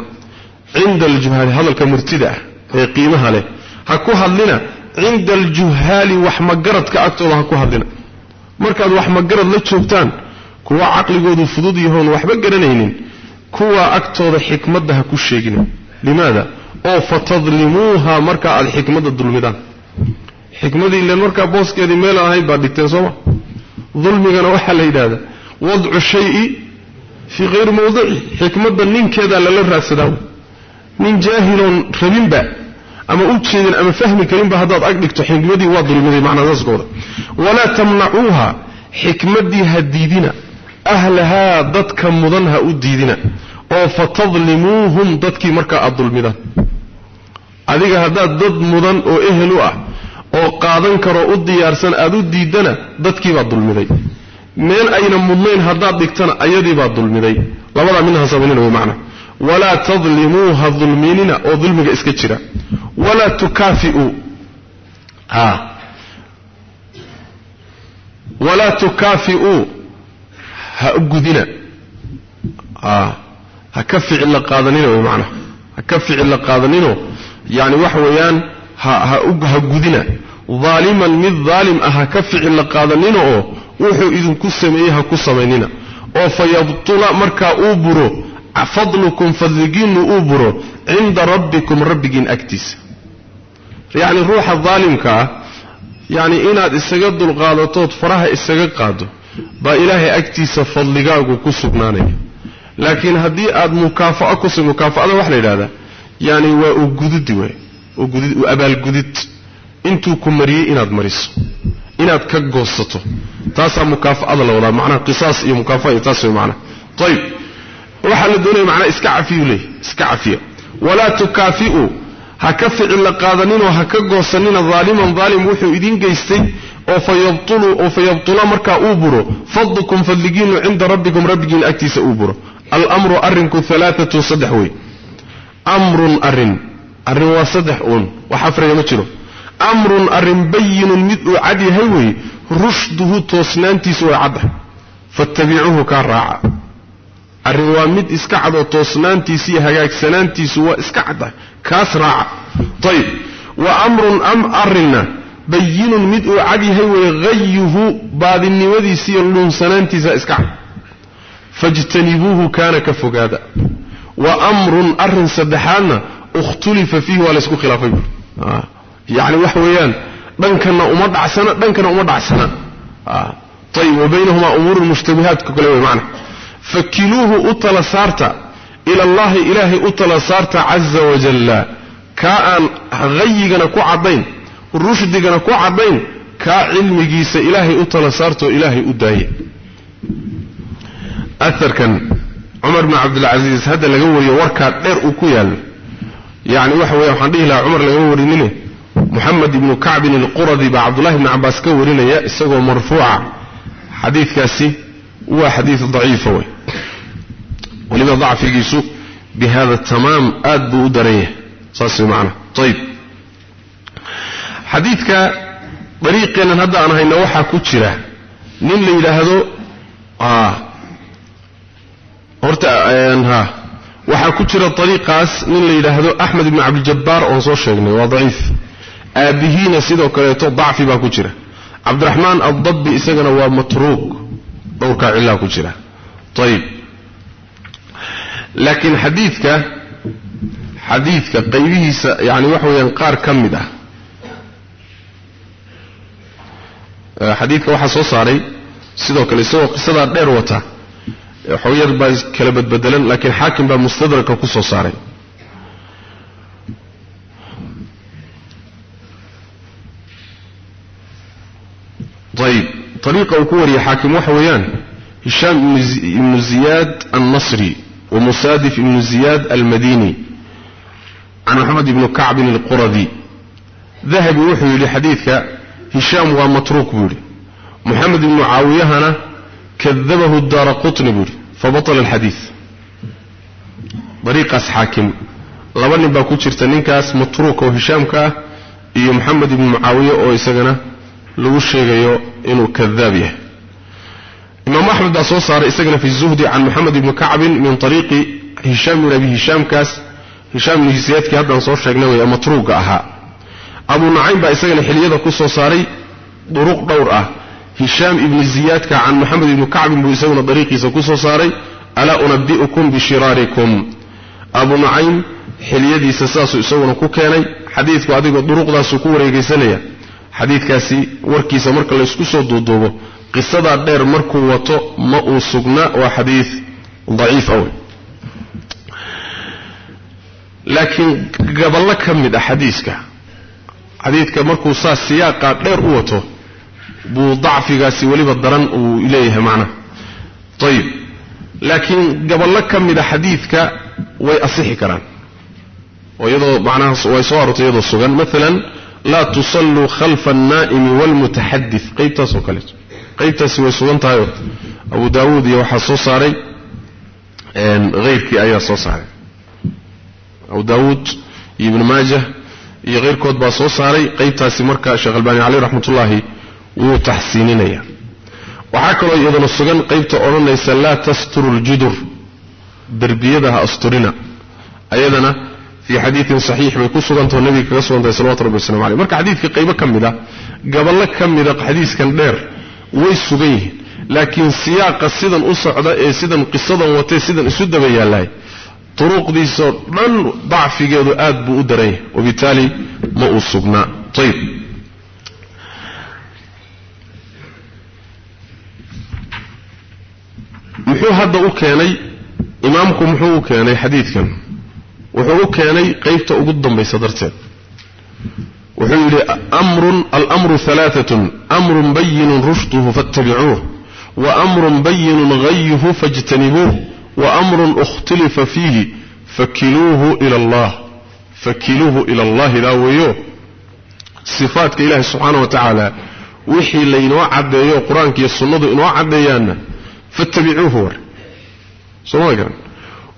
Cinda aljuhaali hadalka murtida ah ee qiimaha leh ha ku hadlina cinda aljuhaali wax magaradka agtooda ha ku hadlina. Markaad wax magarad la joogtaan kuwa caqligoodu fudud yahoon waxba garanaynin kuwa agtooda xikmadda ha ku sheegina. Limaada? Oo fatadlimuuha markaa aad xikmadda dulmidaan. Xikmadii ilen markaa booskeedii meel ahayd baad dhigteen sooma dulmigana waxaa la yidhahdaa wadcu shayi fii hayri mawdici xikmadda ninkeedaa lala raadsadaa nin jaahiloon rabinba ama u jeedin ama fahmi karinba haddaad ag dhigto xikmadii waa dulmiday macnaa saaskooda walaa tamnacuuha xikmaddii ha diidina. Ahlahaa dadka mudan ha u diidina. Oo fatadlimuuhum dadkii markaa aad dulmidaan. Adiga haddaad dad mudan oo ehel u ah oo qaadan karoo u diyaarsan aad u diidana dadkiibaad dulmiday meel ayna mudnayn haddaad dhigtana ayadiibaad dulmiday. Labadaa midnaha samaynin way macna. Walaa tadlimuuha dulminina oo dulmiga iska jira. Walaa tukaafi'uu walaa tukaafi'uu ha gudina. Ha ka ficilla qaadanina way macnaha ha ka ficilla qaadanino. Yacni waxa weeyaan ha ha gudina. Daaliman mid daalim ah ha ka ficilla qaadanina oo wuxuu idinku sameeyey ha ku samaynina. oo fa yabtula markaa uu buro fadlukum fadligiinnu uu buro cinda rabbikum rabbigiin agtiisa. Yacni ruuxa daalimka ah yacni inaad isaga dulqaadatood faraha isaga qaado baa ilaahay agtiisa fadligaagu ku sugnaanaya. Laakiin haddii aad mukaafa'a ku mukaafa'ada waxa la yidhahdaa yacni waa ugududi wey ugudid u abaalgudid. Intuu ku mariyey inaad mariso inaad ka goosato. Taasaa mukaafa'ada la wadaa macnaha qisaas iyo mukaafa'a iyo taas macnaha ayib waxaa la doonaya macnaa iska cafiyuu leeyahy iska cafiya. Walaa tukaafi'uu ha ka ficilla qaadaninoo ha ka goosanina daaliman daalim wuxuu idiin geystay oo oo fayabtula markaa uu buro fadlukum fadligiinu cinda rabbikum rabbigiin agtiisa uu buro. Almru arrinku alaaatun saddex wey amrun arrin. Arrin waa saddex uun. Wax afraya ma jiro amrun arrin bayinun mid uu cad yahay wey rushduhu toosnaantiisu way caddahay fattabicuuhu kaa raaca. Arrin waa mid iska cad oo toosnaantiisi iyo hagaagsanaantiisu waa iska caddahay kaas raaca. Ayib wa amrun am arrinna bayinun mid uu cad yahay wey hayuhu baadinimadiisi iyo luunsanaantiisa iska cad. Fajtanibuuhu kaana ka fogaada. Wa amrun arrin saddexaadna ikhtulifa fiihi waa laysku khilaafay yacni waxa weeyaan dhankana uma dhacsana dhankana uma dhacsana ayib wa baynahumaa umuurun mushtabihaatku kale wey macna. Fakiluuhu u tala saarta ila allahi ilaahay u tala saarta caza wajalla kaa aan hayigana ku caddayn rushdigana ku caddayn kaa cilmigiisa ilaahay u tala saartaoo ilaahay u daaya aarkan cumar bn cabdilcasiis hadda laga wariyo warkaa dheer muxamed ibnu kacbin alquradi baa cabdullahi bni cabbaas ka warinaya isagoo marfuuca xadiidkaasi. Waa xadiid daciifa wey weliba dacfigiisu bi hada tamaam aad buu u daran yahay. Saas way macana ayib xadiidka dariiqeennan hadda aan hayno waxaa ku jira nin la yidhaahdo horta ha waxaa ku jira dariiqaas nin la yidhaahdo axmed ibnu cabdiljabbaar oon soo sheegnay. Waa daciif aabbihiina sidoo kaleeto dacfi baa ku jira. Cabdiraxmaan addabbi isagana waa matruuk dhowrkaa cillaa ku jira. Ayib laakiin xadiidka xadiidka qaybihiisa yani waxa weeyaan qaar ka mid ah xadiidka waxaa soo saaray sidoo kale isagoo qisadaa dheer wata xogyar baa kala badbedelan laakiin xaakim baa mustadraka ku soo saaray ayib ariiqa uu ku wariyey xaakim waxa weeyaan hishaam ibnu ziyaad alnasri wa musaadif ibnu ziyaad almadini can maxamed ibnu kacbin alquradi. Dahabi wuxuu yidhi xadiidka hishaam waa matruuk buu yidhi. Moxamed ibnu caawiyahana kadabahu daara qutni buu yidhi fabatala alxadiid dariiqaas xaakim laba nin baa ku jirta ninkaas matruuka oo hishaamka ah iyo moxamed ibnu mucaawiye oo isagana lagu sheegayo inuu kadaab yahay. Imaam axmed baa soo saaray isagana fi zuhdi can moxamed ibni kacbin min ariiqi hishaam bin abi hishaamkaas. Hishaam ibnu hisiyaadkii haddaan soo sheegnay wey matruuga ahaa. Abu nucaym baa isagana xiliyada ku soo saaray duruq dhowr ah. Hishaam ibni ziyaadka can moxamed ibni kacbin buu isaguna dariiqiisa ku soo saaray alaa unabi'ukum bishiraarikum abu nucaym xiliyadiisa saasuu isaguna ku keenay xadiidku adigoo duruqdaasuu ku wareegaysanaya xadiidkaasi warkiisa marka laysku soo duuduubo qisadaa dheer markuu wato ma uu sugna waa xadiid daciif awy laakiin gaballo ka mid ah xadiiska xadiidka markuu saas siyaaqaa dheer u wato buu dacfigaasi weliba daran uu leeyahay macnaha ayib laakiin gaballo ka mid a xadiidka way asixi karaan. Oo iyadoo macnaha way soo arortay iyadoo sugan. Maalan laa tusalluu khalfa alnaa'imi waalmutaxadid qaybtaas oo kaleeto qaybtaasi way sugan tahayoo abu daawuud iyo waxaa soo saaray hayrkii ayaa soo saaray. Abu daawuud iyo ibnu maajah iyo hayrkood baa soo saaray. Qaybtaasi marka sheekh albaani caleyh raxmatullaahi wuu taxsiininaya. Waxaa kaloo iyadana sugan qaybta odhanaysa laa tasturu ljudur derbiyada ha asturina. Ayadana fii xadiidin saxiix bay ku sugantaho nebiga kaga sugantahay salawatu rabbi waslamu aleyh marka xadiidka qaybo ka mid a gaballo ka mida xadiiskan dheer way sugan yihiin. Laakiin siyaaqa sidan u socda ee sidan qisadan watee sidan isu daba yaallahay turuqdiisoo dhan dacfigeedu aad buu u daran yahay wabitaali ma uu sugnaa. Ayb muxuu hadda u keenay? Imaamku muxuu u keenay xadiidkan wuxuu u keenay qaybta ugu dambaysa darteed. Wuxuu yidhi amrun almru alaaatun amrun bayinun rushduhu faاttabicuuh waamrun bayinun hayuhu faاjtanibuuh waamrun ikhtilifa fiihi fakiluuhu ila allah. Fakiluuhu ila allahi daa weeyo sifaatka ilaahi subxaana wa tacaala wixii laynoo caddeeyo qur'aanka iyo sunnadu inoo caddeeyaanna fattabicuuhu war. Sooma garan?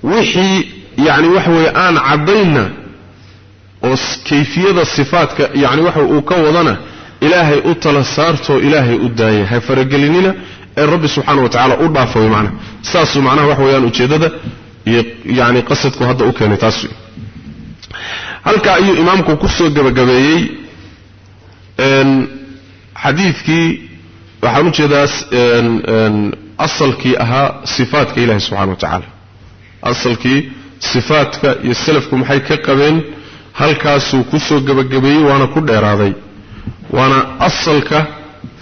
Wixii yacni waxa weeye aan caddaynna oo kayfiyada sifaadka yacni waxa uu ka wadana ilaahay u tala saartoo ilaahay u daaya. Ha faragelinina ee rabbi subxaana wa tacala u dhaafa way macnaha. Saasuu macnaha waxa weeyaan ujeeddada iyo yacni qasadku hadda u keenay taas wey halkaa ayuu imaamku ku soo gebagabeeyey xadiidkii waxaan ujeedaas asalkii ahaa sifaatka ilahi subxana wa tacaala. Asalkii sifaatka iyo salafku maxay ka qabeen halkaasuu ku soo gebagabeeyey waana ku dheeraaday. Waana asalka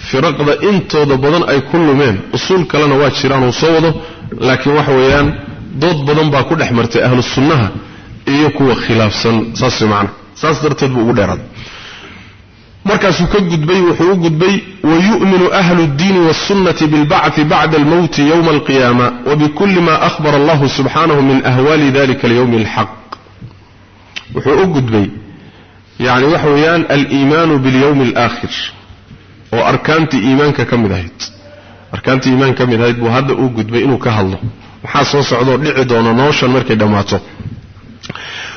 firaqda intooda badan ay ku lumeen. Usuul kalena waa jiraan uu soo wado laakiin waxa weeyaan dood badan baa ku dhex martay ahlu sunnaha iyo kuwa khilaafsan. Saas macna. Saas darteed buu ugu dheeraaday markaasuu ka gudbay wuxuu u gudbay wayu'minu ahlu اdiini wالsunnati biاlbacثi bacda اlmowti ywma اlqiyama wbikuli ma ahbara allahu subxanahu min ahwali dalika اlyowm اlxaq wuxuu u gudbay yani waxa weeyaan aliimaanu biاlyowm اlaakhir oo arkaantii iimaanka ka mid ahayd. Arkaantii iimaanka ka mid ahayd buu hadda u gudbay inuu ka hadlo. Maxaa soo socdoo dhici doono noloshan markay dhammaato.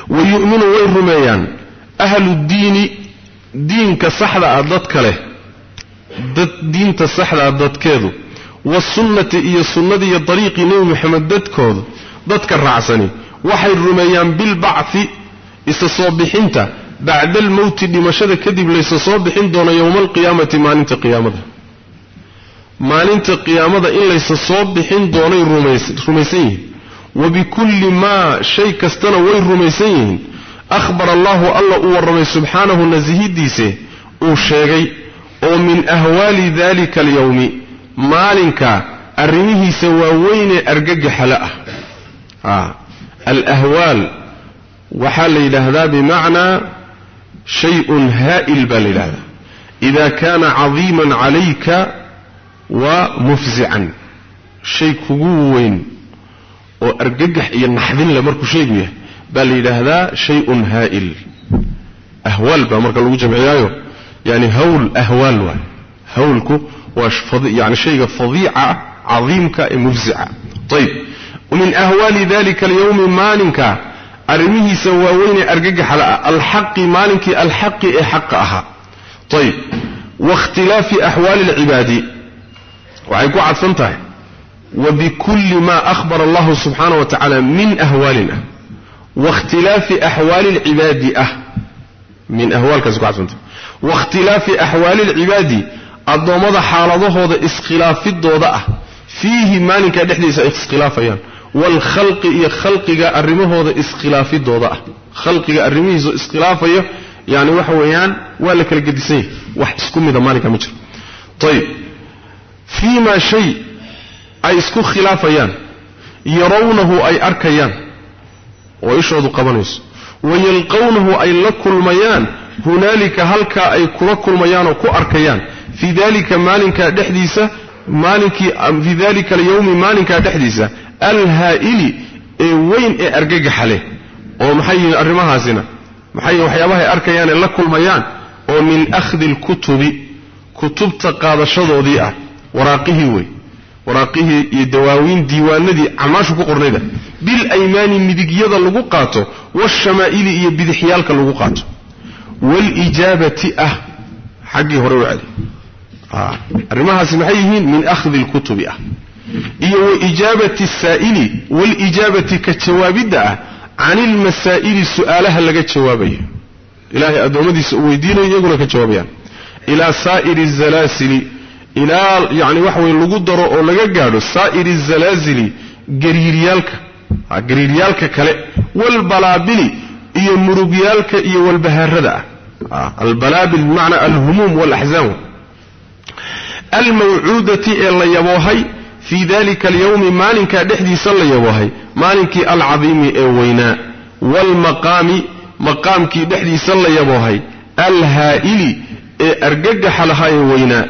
Wayuminu way rumeeyaan ahlu diini diinka saxda ah dadka leh dad diinta saxdaa dadkeedu wasunnati iyo sunnadii iyo dariiqii nebi moxamed dadkoodu dadka raacsani waxay rumeeyaan bilbacthi isa soo bixinta bacda almowti dhimashada kadib laysa soo bixin doono yowma alqiyaamati maalinta qiyaamada. Maalinta qiyaamada in laysa soo bixin doonay rumaysan yihiin. Wa bikulli maa shay kastana way rumaysan yihiin ahbara allahu alla uu warramay subxaanahu nasihidiise uu sheegay oo min ahwaali dalika alyowmi maalinka arrimihiisa waaweynee argagaxala ah. Alahwaal waxaa la yidhaahdaa bimacnaa shayun haa'il baa la yidhahdaa ida kaana cadiiman calayka wa mufzican. Shay kugu weyn oo argagax iyo naxdin le markuu shaygu yahay baa la yidhaahdaa shayun haa'il. Ahwaal baa marka lagu jamciyaayo. Yani hawl ahwaal waay hawlku waa yani shayga fadiica cadiimka ee mufzica ayb min ahwaali dalika alyowmi maalinka. Arrimihiisa waaweynee argagaxala ah. Alxaqi maalinkii alxaqi ee xaqa ahaa. Ayb waاkhtilaafi axwaali اlcibaadi waxay ku cadfan tahay. Wabikulli ma ahbara allahu subxaana wa tacala min ahwaalin ah wakhtilaafi axwaali lcibaadi ah min ahwaalkaasi ku cadfanta wakhtilaafi axwaali lcibaadi addoommada xaaladahooda iskhilaafidooda ah fiihi maalinkaa dhexdiisa ay iskhilaafayaan waalkhalqi iyo khalqiga arrimahooda iskhilaafidooda ah khalqiga arrimihiisa iskhilaafaya yani waxa weeyaan waa la kala gedisan yahay wax isku mida maalinkaa ma jiro ayib fii shay ay isku khilaafayaan yarawnahu ay arkayaan oo ishoodu qabanayso. Wayalqawnahu ay la kulmayaan hunaalika halkaa ay kula kulmayaan oo ku arkayaan. Fii dalika maalinkaa dhexdiisa maalinkii fii dalika alyawmi maalinkaa dhexdiisa alhaa'ili ee weyn ee argagaxa leh. Oo maxay yihiin arrimahaasina? Maxay waxyaabahay arkayaan ee la kulmayaan? Oo min akhdi alkutubi kutubta qaadashadoodii ah waraaqihii wey waraaqihii iyo dawaawiin diiwaanadii camaashu ku qornayda bilaymaani midigyada lagu qaato waashamaa'ili iyo bidixyaalka lagu qaato. Waalijaabati ah xaggii hore u celi. Arrimahaasi maxay yihiin? Min akhdi alkutubi ah. Iyo waijaabati asaa'ili waalijaabati ka jawaabidda ah can ilmasaa'ili su'aalaha laga jawaabayo. Ilaahay addoommadiisa uu weydiinayo iyaguna ka jawaabayaan ilaa saa'iri zalaasili ilaa yacni waxa weye lagu daro oo laga gaadho saa'iri zalaasili gariiryaalka gariiryaalka kale walbalaabili iyo murugyaalka iyo walbahaarada ah. Albalaabil bimacnaa alhumuum walaxzaan almawcuudati ee la yaboohay fii dalika alyawmi maalinkaa dhexdiisa la yaboohay maalinkii alcadiimi ee weynaa. Waalmaqaami maqaamkii dhexdiisa la yaboohay alhaa'ili ee argagaxa lahaa ee weynaa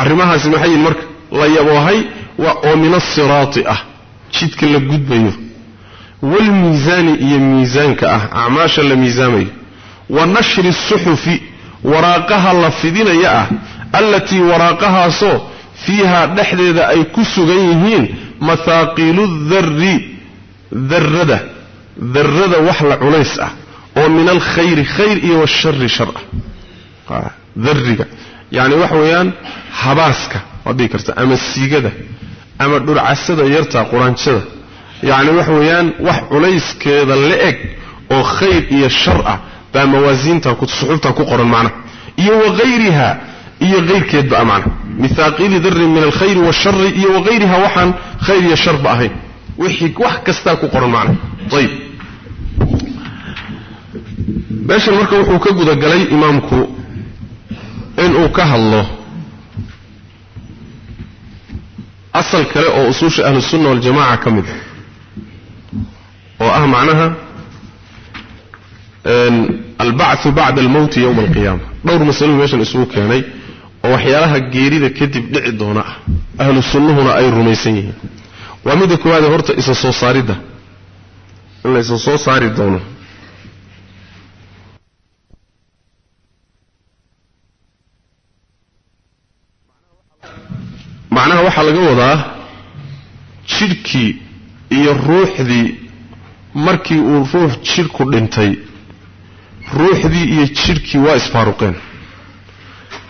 arrimahaasi maxay yihiin marka la yaboohay oo min asiraati ah jidka la gudbayo. Waalmiisaani iyo miisaanka ah acmaasha la miisaamayo wa nashri suxufi waraaqaha la fidinaya ah allatii waraaqahaasoo fiihaa dhexdeeda ay ku sugan yihiin mahaaqiilu darri darrada darrada wax la culays ah oo min alkhayri khayr iyo washari shar ah. Darriga yacni waxa weeyaan habaaska waad dhigi karta ama siigada ama dhurcasada yarta quraanjada. Yacni waxa weeyaan wax culayskeeda la eg oo khayr iyo shar ah baa mawaasiinta suxuufta ku qoran macnaha iyo wahayriha iyo hayrkeedba a macnaha mihaaqiili darrin min alkhayri washari iyo wahayriha waxaan khayr iyo sharba ahayn. Wax kastaa ku qoran macnaha ayib. Meeshan marka wuxuu ka gudagalay imaamku inuu ka hadlo asal kale oo usuusha ahlusunna waljamaca ka mid oo ah macnaha albacthu bacda almowti yowma alqiyaama. Dhowr masaluu meeshan isugu keenay oo waxyaalaha geerida kadib dhici doona ah ahlu sunnuhuna ay rumaysan yihiin. Waa midda koowaade horta isa soo saaridda in la isa soo saari doono macnaha waxaa laga wadaa jidhkii iyo ruuxdii markii uu ruux jidhku dhintay. Ruuxdii iyo jidhkii waa isfaaruqeen.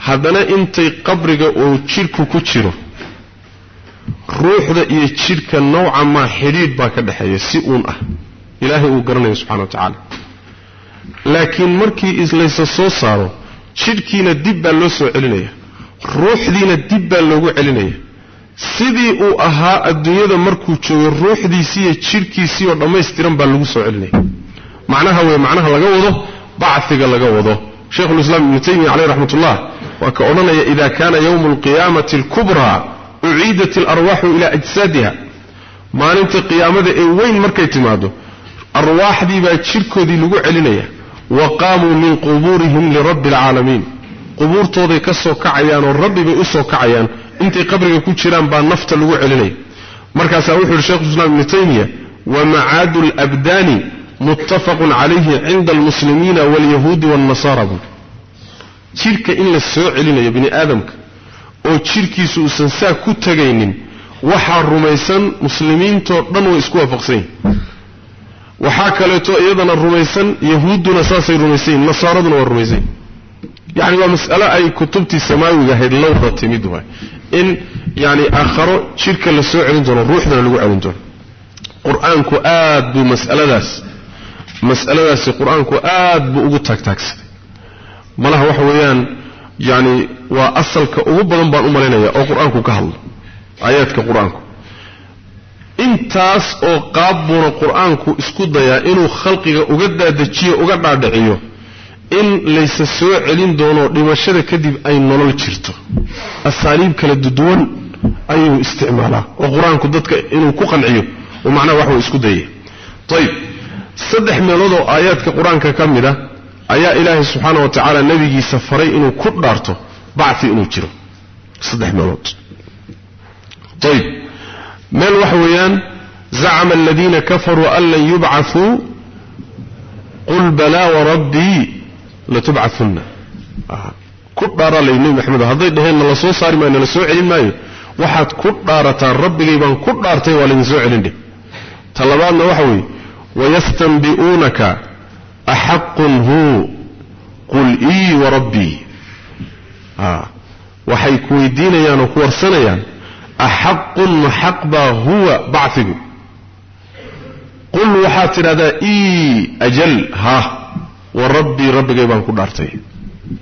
Haddana intay qabriga uu jidhku ku jiro ruuxda iyo jidhka nowca maa xidhiidh baa ka dhexeeya si uun ah. Ilaahay uu garanayo subxana wa tacaala. Laakiin markii islaysa soo saaro jidhkiina dib baa loo soo celinaya ruuxdiina dib baa loogu celinaya. Sidii uu ahaa adduunyada markuu joogay ruuxdiisii iyo oo dhammaystiran baa lagu soo celinaya. Macnaha wey macnaha laga wado bacfiga laga wado. Sheikhulislaam ibnu taymiya caleyh raxmat ullah waa ka odhanaya ida kana yowmu alqiyaamati alkubraa uciidat alarwaaxu ilaa ajsaadiha. Maalinta qiyaamada ee weyn markay timaado arwaaxdii baa jidhkoodii lagu celinaya. Wa qaamuu min qubuurihim lirabbi alcaalamiin qubuurtooday ka soo kacayaan oo rabbi bay u soo kacayaan intay qabriga ku jiraan baa nafta lagu celinaya markaasaa wuxuu yidhi shekhulislaam ibnu taymiya wa macaadu alabdaani muttafaqun calayhi cinda almuslimiina waalyahuudi waannasara buu. Jidhka in la soo celinayo bini aadamka oo jidhkiisu uusan saa ku tegaynin waxaa rumaysan muslimiintoo dhan way isku waafaqsan waxaa kaleeto iyadana rumaysan yahuudduna saasay rumaysan nasaaraduna waa rumaysan yacni waa mas'ale ay kutubtii samaawiga ahayd lowda timid waay in yacni aakharo jidhka la soo celin doono ruuxdana lagu celin doono qur'aanku aad buu mas'aladaas mas'aladaasi qur'aanku aad buu ugu taagtaagsaday malaha waxa weeyaan yacni waa asalka ugu badan baan u malaynaya oo qur'aanku ka hadlo aayaadka qur'aanku intaas oo qaab buuna qur'aanku isku dayaa inuu khalqiga uga daadajiyo uga dhaadhiciyo in laysa soo celin doono dhimashada kadib ay nolol jirto. Asaaliib kala duduwan ayuu isticmaalaa oo qur'aanku dadka inuu ku qanciyo oo macnaha wax way isku dayaya ayib saddex meelood oo aayaadka qur'aanka ka mid a ayaa ilaahay subxaana wa tacaala nebigiisa faray inuu ku dhaarto bacfi inuu jiro. Saddex meelood. Ayb meel waxa weeyaan zacama aladiina kafaruu an lan yubcaثuu qul balaa warabbii latubcaunna ku dhaara lay nebi maxamed hadday dhaheen nala soo saari maayo nala soo celin maayo? Waxaad ku dhaarataan rabbigay baan ku dhaartay waa laydin soo celin dheh. Ta labaadna waxa weeye wayastanbi'uunaka axaqun huu qul ii warabbii waxay ku weydiinayaan oo ku warsanayaan axaqun ma xaq baa huwa bacfigu qul waxaad tidhahdaa ii ajal ha wa rabbii rabbigay baan ku dhaartay.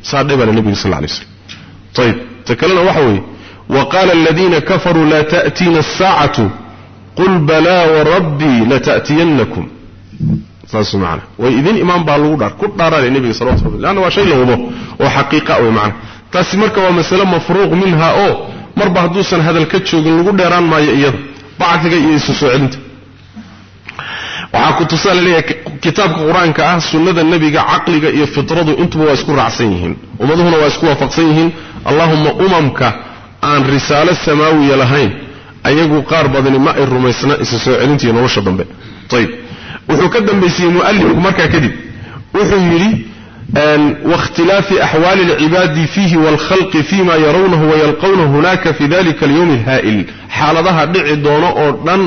Saa dhe baa nebiga sal lay slam ayib ta kalena waxa weeye wa qaala aladiina kafaruu laa ta'tiina asaacatu qul balaa warabbii lata'tiyannakum. Saas macana way idin imaan baa lagu dhaar. Ku dhaaraale nebiga salawatu rabbi leanna waa shay la hubo oo xaqiiqa wey macana taasi marka waa masale mafruuq minha oo marba hadduusan hadal ka joogin lagu dheeraan maayo iyada. Bacdiga iyo isu soo celinta waxaa ku tusaa laleeyahay kitaabka qur-aanka ah sunnada nebiga caqliga iyo fitradu intuba waa isku raacsan yihiin ummaduhuna waa isku waafaqsan yihiin allahuma umamka aan risaalo samaawiya lahayn ayagu qaar badani ma ay rumaysna isu soo celintiiyo nolosha dambe ayb wuxuu ka dambaysiiyey mualifku markaa kadib wuxuu yidhi waاkhtilaafi axwaali اlcibaadi fiihi wاlkhalqi fima yarawnahu wayalqawnahu hunaka fi dalika alyowm اlhaa'il xaaladaha dhici doono oo dhan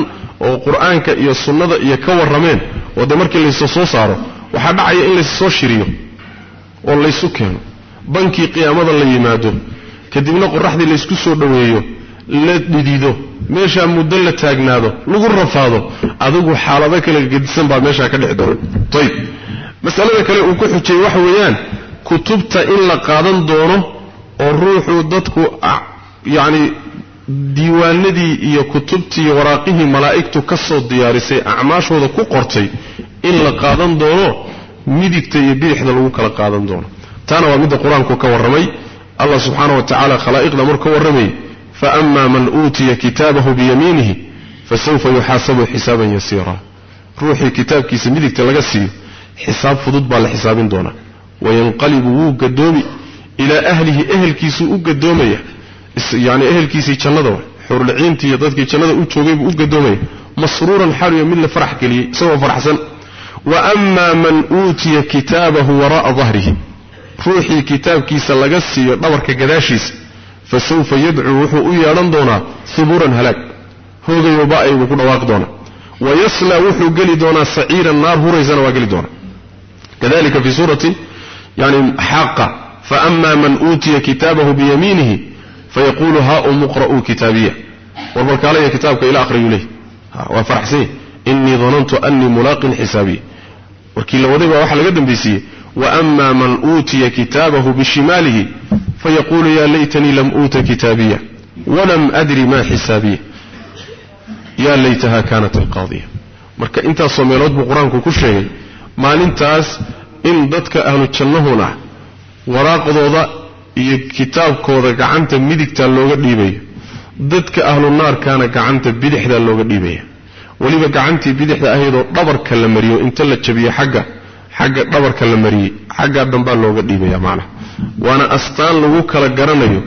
oo qur'aanka iyo sunnada iyo ka warrameen oo dee markii laysu soo saaro waxaa dhacaya in laysu soo shiriyo oo laysu keeno. Bankii qiyaamada la yimaado kadibna qoraxdii laysku soo dhoweeyo la dhidido meeshaa muddo la taagnaado lagu rafaado adigu xaalado kale gedisan baa meeshaa ka dhici doona. Ayb masalada kale uu ku xujiyey waxa weeyaan kutubta in la qaadan doono oo ruuxuu dadku yacni diiwaanadii iyo kutubtii waraaqihii malaa'igtu ka soo diyaarisay acmaashooda ku qortay in la qaadan doono midigta iyo bidixda lagu kala qaadan doono. Taana waa midda qur'aanku ka warramay. Allah subxaana wa tacala khalaa'iqda maruu ka warramayay faama man uutiya kitaabahu biyamiinihi fasawfa yuxaasabu xisaaban yasiira. Ruuxii kitaabkiisa midigta laga siiyo xisaab fudud baa la xisaabin doonaa. Wayanqalibu wuu gadoomi ilaa ahlihi ehelkiisuu u gadoomaya yani ehelkiisii jannada xurliciintii iyo dadkii jannada u joogay buu u gadoomaya masruuran xaliyo mid la farax geliyey isagoo faraxsan. Wa amaa man uutiya kitaabahu wara'a dahrihi ruuxii kitaabkiisa laga siiyo dhabarka gadaashiisa fa sawfa yadcuu wuxuu u yeedhan doonaa hubuuran halaag hoogayo ba'ay buu ku dhawaaqi doonaa. Wa yaslaa wuxuu geli doonaa saciiran naar huraysana waa geli doonaa. Kadalika fii man uutiya kitaabahu biyamiinihi fayaqulu haum iqra'uu kitaabiya war markaalaya kitaabka ila ahriyuu leh waa faraxsanya inii danantu annii mulaaqin xisaabiya warkii la waday baa waxaa laga dambaysiiyey waama man uutiya kitaabahu bishimaalihi fayaqulu ya laytanii lam uuta kitaabiya walam adri ma xisaabiya ya laytaha kaanat alqaadiya marka intaasoo meelood buu qur'aanku ku sheegay maalintaas in dadka ahlu iyo kitaabkooda gacanta midigtaa looga dhiibayo dadka ahlu naarkaana gacanta bidixdaa looga dhiibaya. Weliba gacantii bidixda ahaydoo dhabarka la mariyo inta la jabiyo xagga xagga dhabarka la mariyey xaggaa dambaa looga dhiibaya macnaha. Waana astaan lagu kala garanayo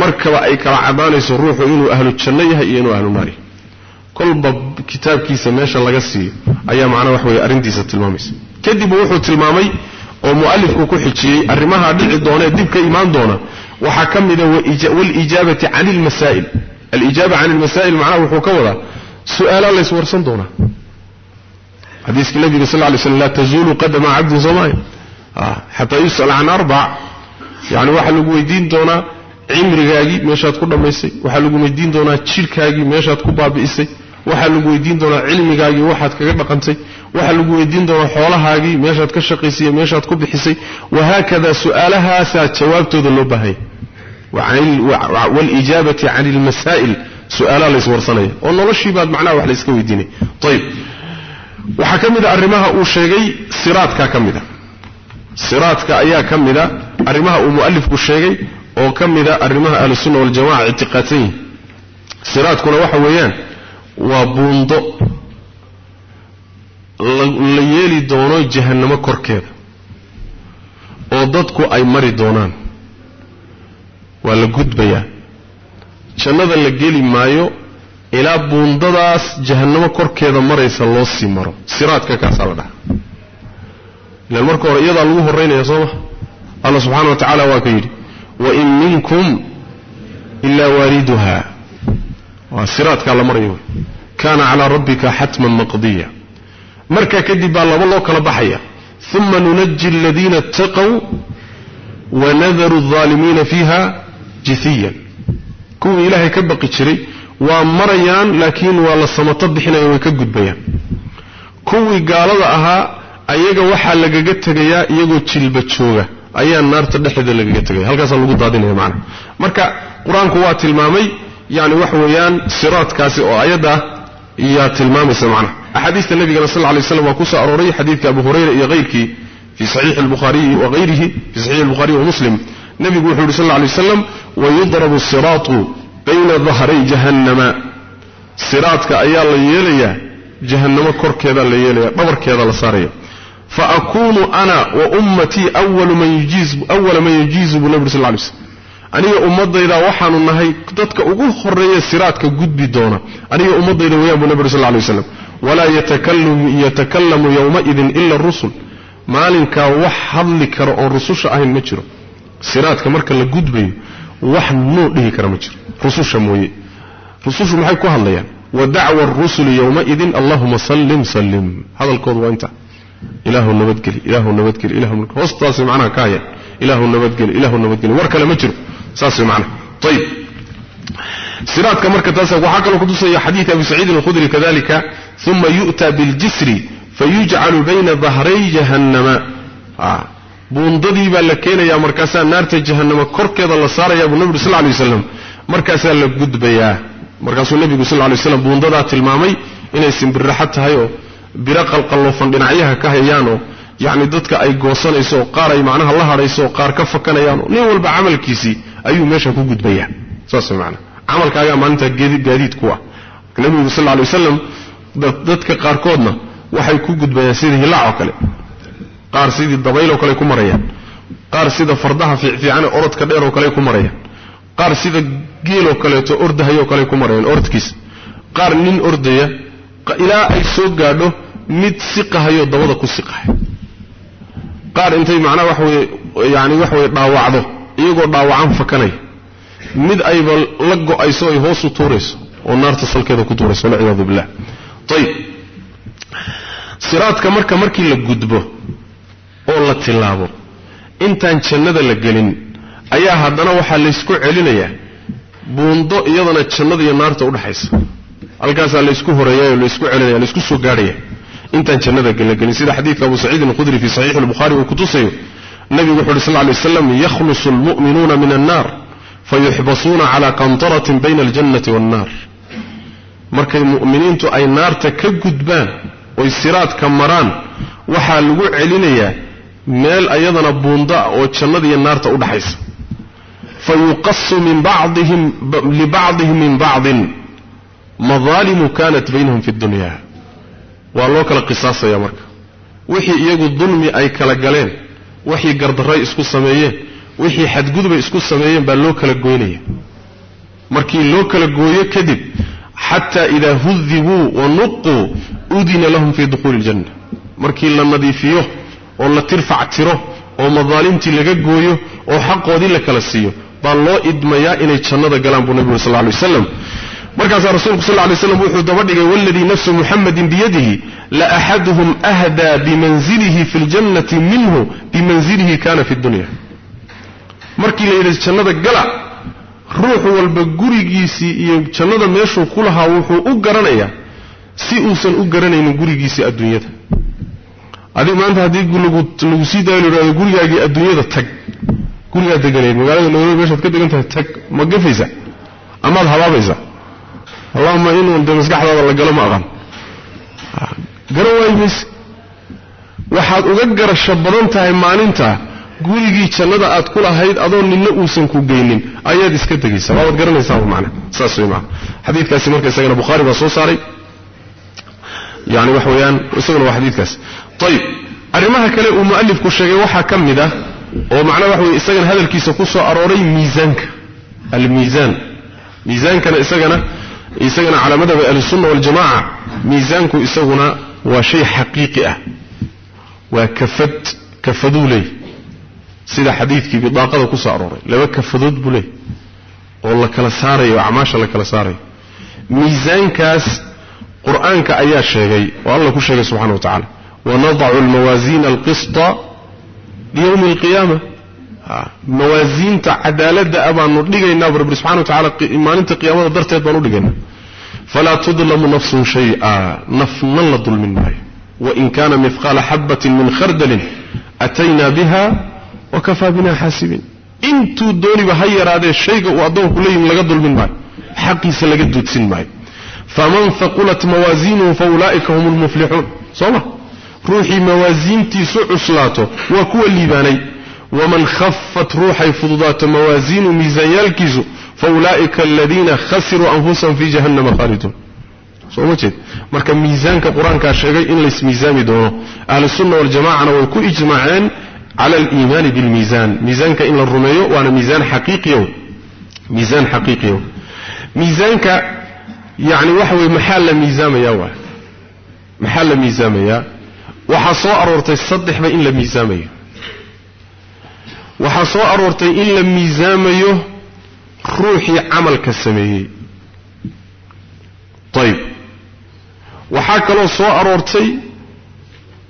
markaba ay kala caddaanayso ruuxu inuu ahlu janno yahay iyo inuu ahlu naar yahay. Kolba kitaabkiisa meesha laga siiyo ayaa macnaha wax weeye arrintiisa tilmaamaysa. Kadib wuxuu tilmaamay oo mu'alifku ku xijiyey arrimaha dhici doonee dib ka imaan doona waxaa ka mida walijaabati can ilmasaa'il alijaaba can ilmasaa'il macnaha wuxuu ka wadaa su'aalaa lays warsan doonaa xadiiskii nabiga sal lay slm laa tazuulu qadama cabdin soomaaya xataa yus'al can arbac yani waxaa lagu weydiin doonaa cimrigaagii meeshaad ku dhammaysay waxaa lagu weydiin doonaa jidhkaagii meeshaad ku baabi'isay waxaa lagu weydiin doonaa cilmigaagii waxaad kaga dhaqantay waxaa lagu weydiin doonaa xoolahaagii meeshaad ka shaqaysay meeshaad ku bixisay wahaakada su'aalahaasaa jawaabtooda loo baahaya walijaabati can ilmasaa'il su'aalaha lays warsanaya oo noloshii baad macnaha wax layska weydiinay. Ayib waxaa ka mid a arrimaha uu sheegay siraadka ka mid a. Siraadka ayaa ka mid a arrimaha uu mu'alifku sheegay oo ka mid a arrimaha ahlusunna waljamaca ictiqaadsan yihiin siraadkuna waxa weeyaan waa buundo la yeeli doono jahannamo korkeeda oo dadku ay mari doonaan. Waa la gudbayaa. Jannada la geli maayo ilaa buundadaas jahannamo korkeeda maraysa loo sii maro. Siraadka kaasaa la dhaha ilaan marka hore iyadaa lagu horraynaya soo ma? Allah subxaana wa tacaala waa ka yidhi wain minkum ilaa waariduha waa siraadkaa la marayo. Wey kaana calaa rabbika xatman maqdiya markaa kadib baa laba loo kala baxaya. Uma nunaji aladiina ataqow wanadaru aldaalimiina fiiha jisiyan kuwii ilaahay ka baqi jiray waa marayaan laakiin waa la samato bixinaya way ka gudbayaan. Kuwii gaalada ahaa ayaga waxaa lagaga tegayaa iyagoo jilba jooga. Ayaa naarta dhexeeda lagaga tegaya halkaasaa lagu daadinaya macanaa marka qur'aanku waa tilmaamay yani wax weeyaan siraadkaasi oo ayadda yaa tilmaamaysa macnaha axaadiista nabigana sal lay slam waa ku soo arooray xadiidka abu hurayra iyo hayrkii fii saxiixi lbuhaariyi wahayrihi fii saxiixi lbukhariyi wamuslim nebigu wuxuu yidhi sal lay waslam wayudrabu siraatu bayna dahray jahannama. Siraadka ayaa la yeelayaa jahannamo korkeedaa la yeelaya dhabarkeeda la saaraya fa akuunu ana wa ummatii awala man yujiizu buu nebi sal lay slm aniga ummadayda waxaanu nahay dadka ugu horreeya siraadka gudbi doona. Aniga ummadayda wayaan buu nebi sal lay waslam walaa yatakallamu yowmaidin ila rusul. Maalinkaa wax hadli kara oon rususha ahayn ma jiro. Siraadka marka la gudbayo wax nuu dhihi kara ma jiro. Rususha mooye. Rusushu maxay ku hadlayaan? Wa dacwa arusuli yowmaidin allahuma sallim sallim. Hadalkoodu waa inta. Ilaahu nabadgeli ilaahu nabadgeli ilahu hoostaasi macnaha ka hayaan ilaahu nabadgeli ilaahu nabadgeli. War kale ma jiro. Saas way macnaha. Ayib siraadka marka taas waxaa kaloo kutusaya xadiid abi saciidin alkhudri kadalika uma yu'ta biاljisri fayujcalu bayna dahray jahannama. Buundadii baa la keenayaa markaasaa naarta jahannama korkeeda la saarayaa buu nebigu sal lay waslam markaasaa la gudbayaa. Markaasuu nebigu sal lay waslam buundadaa tilmaamay inay simbirraxo tahay oo biro qalqalloofan dhinacyaha ka hayaanoo yacni dadka ay goosanayso oo qaar ay macnaha la hadhayso oo qaar ka fakanayaanoo nin walba camalkiisii ayuu meesha ku gudbayaa. Saas way macnaha camalkaagaa maalintaa gaadiid ku ah nebigu sal lay wasalam dadka qaarkoodna waxay ku gudbayaan sidii hilaac oo kale. Qaar sidii dabayloo kale ku marayaan. Qaar sida fardaha fiicfiicane orodka dheer oo kale ku marayaan. Qaar sida geeloo kaleeto ordahayoo kale ku marayaan orodkiisa. Qaar nin ordaya ilaa ay soo gaadho mid siqahayo dabada ku siqahay. Qaar intay macnaha waxa weye yani waxa weye dhaawacdo iyagoo dhaawacan fakanaya mid ayba la go'ayso ay hoos u tuurayso oo naarta salkeeda ku tuurayso walciyaadu billah ayib siraadka marka markii la gudbo oo la tilaabo intaan jannada la gelin ayaa haddana waxaa laysku celinayaa buundo iyadana jannada iyo naarta udhexaysa halkaasaa laysku horreeya oo laysku celinaya laysku soo gaadhaya intaan jannada la gelin. Sida xadiidka abu saciidin alkhudri fii saxiixi albukhaari uu kutusayo nabigu wuxu uhi sal lay waslam yakhlusu almu'minuuna min annar fayuxbasuuna cala qantaratin bayna aljannati waannar markay mu'miniintu ay naarta ka gudbaan oy siraadka maraan waxaa lagu celinayaa meel ayadana buunda oo jannada iyo naarta udhaxaysa fa yuqasu min bacdihim libacdihim min bacdin madaalimu kanat baynahum fi dunya waa loo kala qisaasaya marka wixii iyagu dulmi ay kala galeen wixii gardarray isku sameeyeen wixii xadgudubay isku sameeyeen baa loo kala goynaya. Markii loo kala gooyo kadib xataa idaa hudibuu wanuquu udina lahum fii dukhuuli iljanna markii la nadiifiyo oo la tirfac tiro oo madaalimtii laga gooyo oo xaqoodii la kala siiyo baa loo idmayaa inay jannada galaan buu nebigu sal lay waslam markaasaa rasuulku sal lay slam wuxuu daba dhigay waladii nafsu muxamadin biyadihi la axaduhum ahdaa bimanzilihi fi ljannati minhu bimanzilihi kana fi dunya markii la yidhi jannada gala ruux walba gurigiisii iyo jannada meeshuu ku lahaa wuxuu u garanayaa si uusan u garanaynin gurigiisii adduunyada. Adig maanta haddii lagu sii daayo la yidhahdo gurigaagii adduunyada tag. Gurigaad deganayd magaalada nairobi meeshaad ka degan tahay tag. Ma gafaysa amaad habaabaysa allahuma inuu dee maskaxdaada la galo ma aqan garan waayi mayse waxaad uga garasho badan tahay maalinta gurigii jannada aad ku lahayd adoo ninna uusan ku geynin ayaad iska tegaysaa waabaad garanaysaa man saas wey maana xadiidkaasi marka isagana bukhaari baa soo saaray. Yani wax weeyaan isaguna waa xadiidkaas. Ayib arrimaha kale uu mu'alifku sheegay waxaa ka mid ah oo macnaha waxa weye isagana hadalkiisa ku soo arooray miisaanka. Almiisaan. Miisaankana isagana isagana calaa madhab ahlisunna waljamaca miisaanku isaguna waa shay xaqiiqi ah. Waa kafad kafaduu leey sida xadiidkii bidaaqada ku soo arooray. Laba kafadood buu leey oo la kala saarayo acmaasha la kala saarayo. Miisaankaas qur'aanka ayaa sheegay oo alla ku sheegay subxana wa tacala wanadacu almawaasiina alqisطa liyowmi alqiyaama mawaasiinta cadaaladda a baanu dhigaynaa bu rabbi subxana wa tacala maalinta qiyaamada darteed baan u dhigaynaa. Falaa tudlamu nafsun shaya nafna la dulmin maayo. Wain kaana mihqaala xabatin min khardalin ataynaa biha wakafaa bina xaasibiin intuu dooniba ha yaraadee shayga uu addoonku leeyimi laga dulmin maayo xaqiisa laga duudsin maayo. Faman haqulat mawaasiinuhu faulaa'ika hum lmuflixuun soo ma? Ruuxii mawaasiintiisu cuslaato waa kuwa liibaanay. Waman khafat ruuxay fududaato mawaasiinu miisaanyaalkiisu faulaa'ika aladiina khasiruu anfusahum fii jahannama khaaliduun. Soo ma jeed? Marka miisaanka qur'aankaa sheegay in laysmiisaami doono. Ahlusunna waljamacana way ku ijmaaceen cala aliimaani bilmiisaan miisaanka in la rumeeyo waana miisaan xaqiiqiyow miisaan xaqiiqiyow miisaanka yacni waxa weye maxaa la miisaamayaa waa maxaa la miisaamayaa waxaa soo aroortay saddexba in la miisaamayo waxaa soo aroortay in la miisaamayo ruuxii camalka sameeyey ayib waxaa kaloo soo aroortay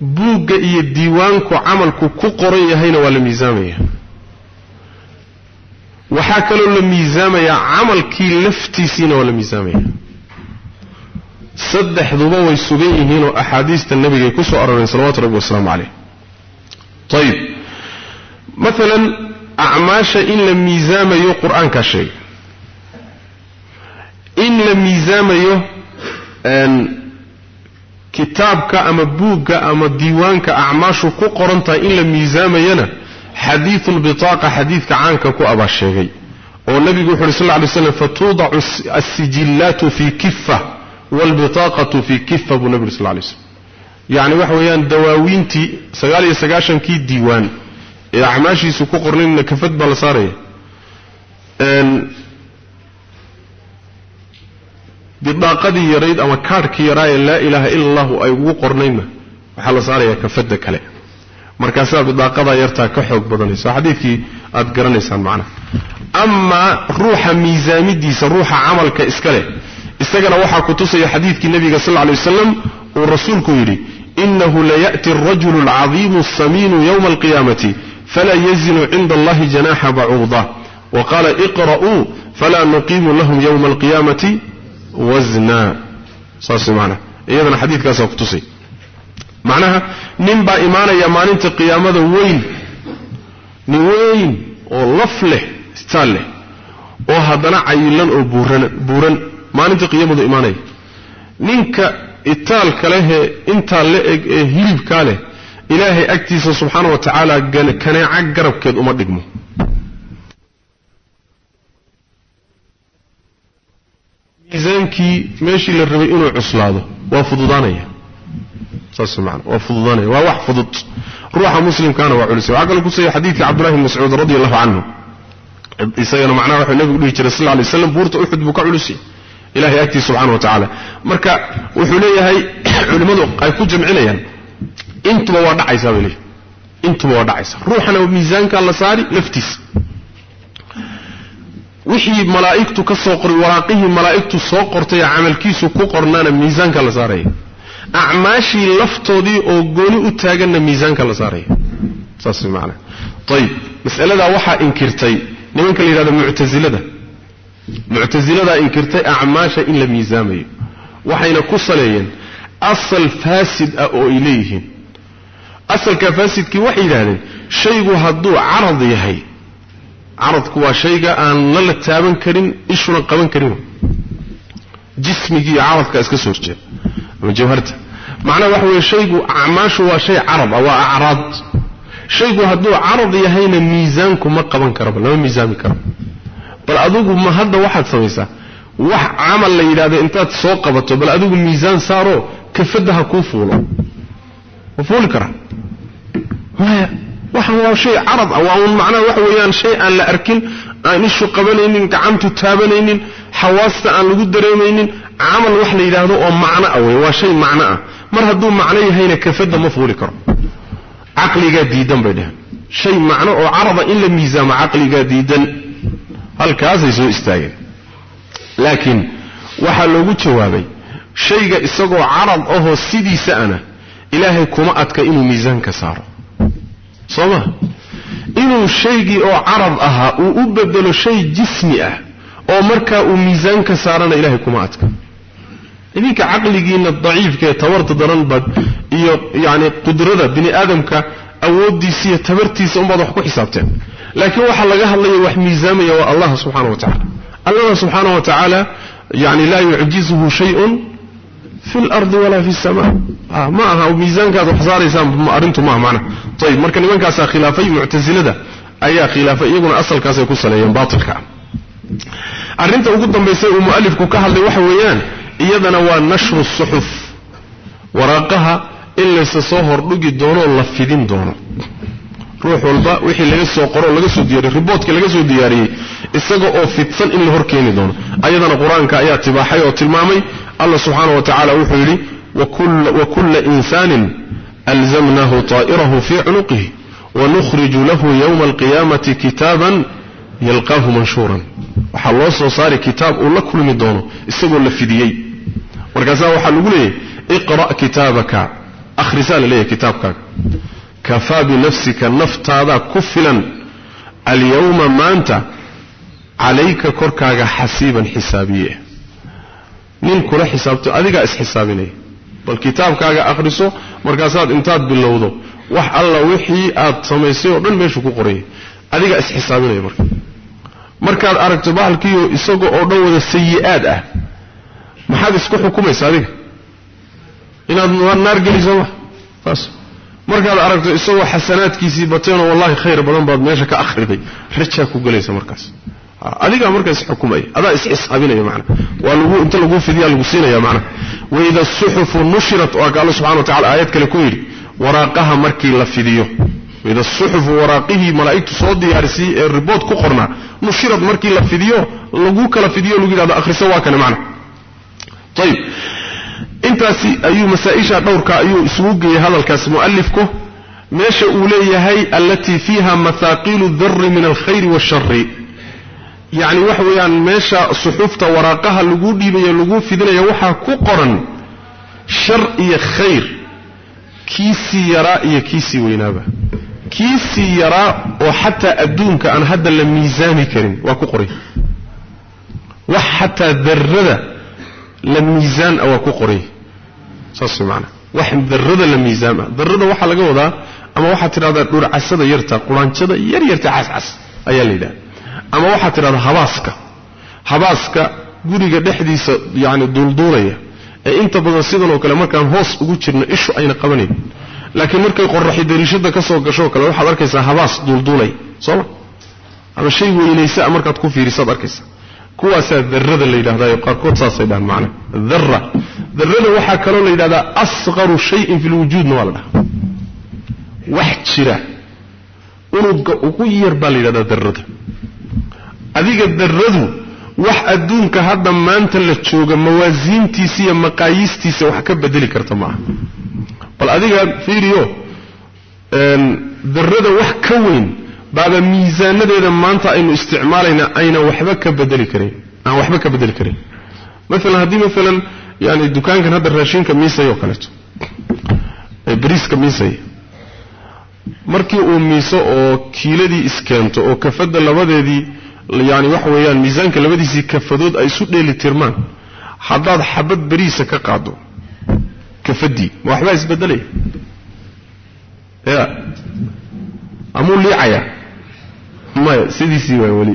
buugga iyo diiwaanku camalku ku qoran yahayna waa la miisaamaya. Waxaa kaloo la miisaamayaa camalkii laftiisiina waa la miisaamaya. Saddexduba way sugan yihiinoo axaadiista nebigay ku soo arooreen salawatu rabbi wasalaamu caleyh ayib maalan acmaasha in la miisaamayo qur'aankaa sheegay. In la miisaamayo kitaabka ama buugga ama diiwaanka acmaashu ku qoran tahay in la miisaamayana xadiidu lbitaaqa xadiidka caanka ku abaa sheegay. Oo nebigu wuxu uhi sal lay slam fatuudacu alsijillaatu fii kifa waalbitaaqatu fii kifa buu nebi uri sal lay slam yacni waxa weeyaan dawaawiintii sagaal iyo sagaashankii diiwaan ee acmaashiisu ku qornaynna kafad baa la saaraya bidaaqadii yarayd ama kaadhkii yaraa ee laa ilaaha ila allahu ay ugu qornaynna waxaa la saarayaa kafadda kale. Markaasaa bidaaqadaa yartaa ka xoog badanaysa. Xadiidkii aad garanaysaan macnaha amaa ruuxa miisaamidiisa ruuxa camalka iska leh isagana waxaa ku tusaya xadiidkii nebiga sal lay wasalam uu rasuulku yidhi inahu laya'ti alrajulu alcadiimu asamiinu yowma alqiyaamati falaa yazinu cinda allahi janaxa bacuuda wa qaala iqra'uu falaa nuqiimu lahum yowma alqiyaamati wasna saas maanaa iyadana xadiidkaasaa ku tusay macnaha nin baa imaanaya maalinta qiyaamada weyn nin weyn oo laf leh istaal leh oo haddana cayilan oo buuran maalinta qiyaamadu imaanaya. Ninka itaalka lehee intaa la eg ee hilibkaa leh ilaahay agtiisa subxaana wa tacaala kaneeca garabkeed uma dhigmo miisaankii meeshii la rabay inuu cuslaado waa fududaanaya. Saas waa fududaanaya waa wax fudud. Ruuxa muslimkaana waa culisay. Waxaa kaloo kusaya xadiidkii cabdullahi bn mascuud radi allahu canhu isagana macnaha wuxuu nebigu dhihi jiray sal lla lay slam buurta uxud buu ka culusay ilahay agtiisa subxana wa tacaala marka wuxuu leeyahay *coughs* culimmadu ay ku jamcinayaan intuba waa dhacaysaa bay leeyahy intuba waa dhacaysa ruuxana miisaankaa la saari laftiisa wixii malaa'igtu ka soo qoray waraaqihii malaa'igtu soo qortay camalkiisu ku qornaana miisaanka la saaraya acmaashii laftoodii oo gooni u taaganna miisaanka la saaraya saas maana ayib mas'aladaa waxaa inkirtay nimanka la yidhahdo muctasilada muctasiladaa inkirtay acmaasha in la miisaamayo. Waxayna ku saleeyeen asal faasid ah oo ay leeyihiin. Asalka faasidkii waxay yidhahdeen shaygu hadduu carad yahay caradku waa shayga aan lala taaban karin ishuna qaban karin. Jismigii iyo caradka iska soo horjeeda. Ama jawharta? Macnaha waxa weeye shaygu acmaashu waa shay carad ah waa acraad. Shaygu hadduu carad yahayna miisaanku ma qaban karaba lama miisaami karo. Bal adigu ma hadda waxaad samaysaa wax camal la yidhahdo intaad soo qabato bal adigu miisaan saaro kafadda ha kuu fuulo. Ma fuuli karaa maya waxan waa shay carad ah waa un macnaha waxa weeyaan shay aan la arkin aan ishu qabanaynin gacantu taabanaynin xawaasta aan lagu dareemaynin camal wax la yidhaahdo oo macno ah wey waa shay macno ah. Mar hadduu macno yahayna kafadda ma fuuli karo. Caqligaa diidan bay dheheen shay macno oo carada in la miisaamo caqligaa diidan halkaasay soo istaageen. Laakiin waxaa loogu jawaabay shayga isagoo carad ahoo sidiisa ana ilaahay kuma adka inuu miisaanka saaro soo ma? Inuu shaygii oo carad ahaa uu u bedelo shay jismi ah oo markaa uu miisaanka saarana ilahay kuma adka. Idinka caqligiinna daciifka ee tabarta daran bad iyo yacni qudrada bini aadamka awooddiisa iyo tabartiisa unbaad wax ku xisaabteen. Laakiin waxaa laga hadlaya wax miisaamaya waa allah subxaana wa tacala allahna subxaana wa tacaala yani laa yucjizuhu shayun fi lardi walaa fi sama ma aha miisaankaad wax saaraysaan arrintu maaha macna ayib marka nimankaasaa khilaafay muctasilada ayaa khilaafay iyaguna asalkaasay ku saleeyeen baatilka. Arrinta ugu dambaysa uu mualifku ka hadlay waxa weeyaan iyadana waa nashru suxuf. Waraaqaha in laysa soo hordhugi doonoo la fidin doono. Ruux walba wixii laga soo qoro laga soo diyaariyey riboodka laga soo diyaariyey isaga oo fidsan in la hor keeni doono. Ayadana qur'aanka ayaa tibaaxay oo tilmaamay allah subxaana wa tacaala wuxuu yidhi wakulla insaanin alzamnahu taa'irahu fii cunuqihi wanukhriju lahu yowma alqiyaamati kitaaban yalqaahu manshuuran waxaa loo soo saari kitaab uu la kulmi doono isagoo la fidiyey markaasaa waxaa lagu leeyahy iqra' kitaabaka akhrisaa la leeyahy kitaabkaaga kafaa binafsika naftaadaa ku filan alyawma maanta calayka korkaaga xasiiban xisaabiye nin bal kitaabkaaga akhriso markaasaad intaad bilowdo wax alla wixii aad samaysay oo dhan meeshu ku qoraya adigaa isxisaabinaya marka. Markaad aragto bahalkiiyo isaga oo dhan wada sayi-aad ah maxaad isku xukumaysa adiga? Inaad naar geliso ma? Saas markaad aragto isagoo xasanaadkiisii bateenoo wallahi khayr badan baad meesha ka akhriday rajaa ku gelaysa markaas adigaa markaas xukumaya adaa isxisaabinaya mana waa lagu inta lagu fidiyaa lagu siinaya mana waida suxufu nushirat oo aka alla subxana wa tacala aayad kale ku yidhi waraaqaha markii la fidiyo. Waida suxufu waraaqihii malaa'igtu soo diyaarisay ee ribood ku qornaa nushirad markii la fidiyo lagu kala fidiyo lagu yidhahdo akhriso waa kane macna. Ayib intaasi ayuu masaa-isha dhowrka ayuu isugu geeyey hadalkaas mu'alifku meesha uu leeyahay allatii fiiha mahaaqiilu darri min alkhayri waashari yacni waxa weeyaan meesha suxuufta waraaqaha lagu dhiibayo lagu fidinaya waxaa ku qoran shar iyo khayr. Kiisii yaraa iyo kiisii weynaaba. Kiisii yaraa oo xataa adduunka aan hadda la miisaami karin waa ku qoray. Wax xataa darrada la miisaan ah waa ku qoray. Saas macanaa wax darrada la miisaam darrada waxaa laga wadaa ama waxaad tidhahdaa dhurcasada yarta quraanjada yar yarta cascas ayaa la yidhaha ama waxaad tidhahdaa habaaska. Habaaska guriga dhexdiisa yacni duulduulaya ee inta badan sidan oo kale markaan hoos ugu jirno ishu ayna qabanayn. Laakiin markay qoraxi dariishada ka soo gasho kale waxaad arkaysaa habaas duulduulay. Sooma? Ama shay weynaysa markaad ku fiirisaad arkaysaa. Kuwaasaa darrada la yidhahdayo qaarkood saasay dhahaan macna. Darra. Darrada waxaa kaloo la yidhahdaa asqaru shayin fi lwujuudna waa la dhahaa. Wax jira. Unuga ugu yar baa la yidhahdaa darrada adiga darradu wax adduunka hadda maanta la jooga mawaasiintiisa iyo maqaayiistiisa wax ka bedeli karta maaha bal adiga fiiriyo darrada wax ka weyn baaba miisaanadeeda maanta aynu isticmaalayna ayna waxba ka bedeli karayn aan waxba ka bedeli karayn maalan haddii maalan yani dukaankan hadda raashinka miisaya oo kaleeto ee bariiska miisaya markii uu miiso oo kiiladii iskeento oo kafadda labadeedii yani waxa weeyaan miisaanka labadiisii kafadood ay isu dheeli tirmaan. Haddaad xabad bariisa ka qaado kafadii ma waxbaa isbedelaya ya amuu liicaya. Maya sidiisii waay weli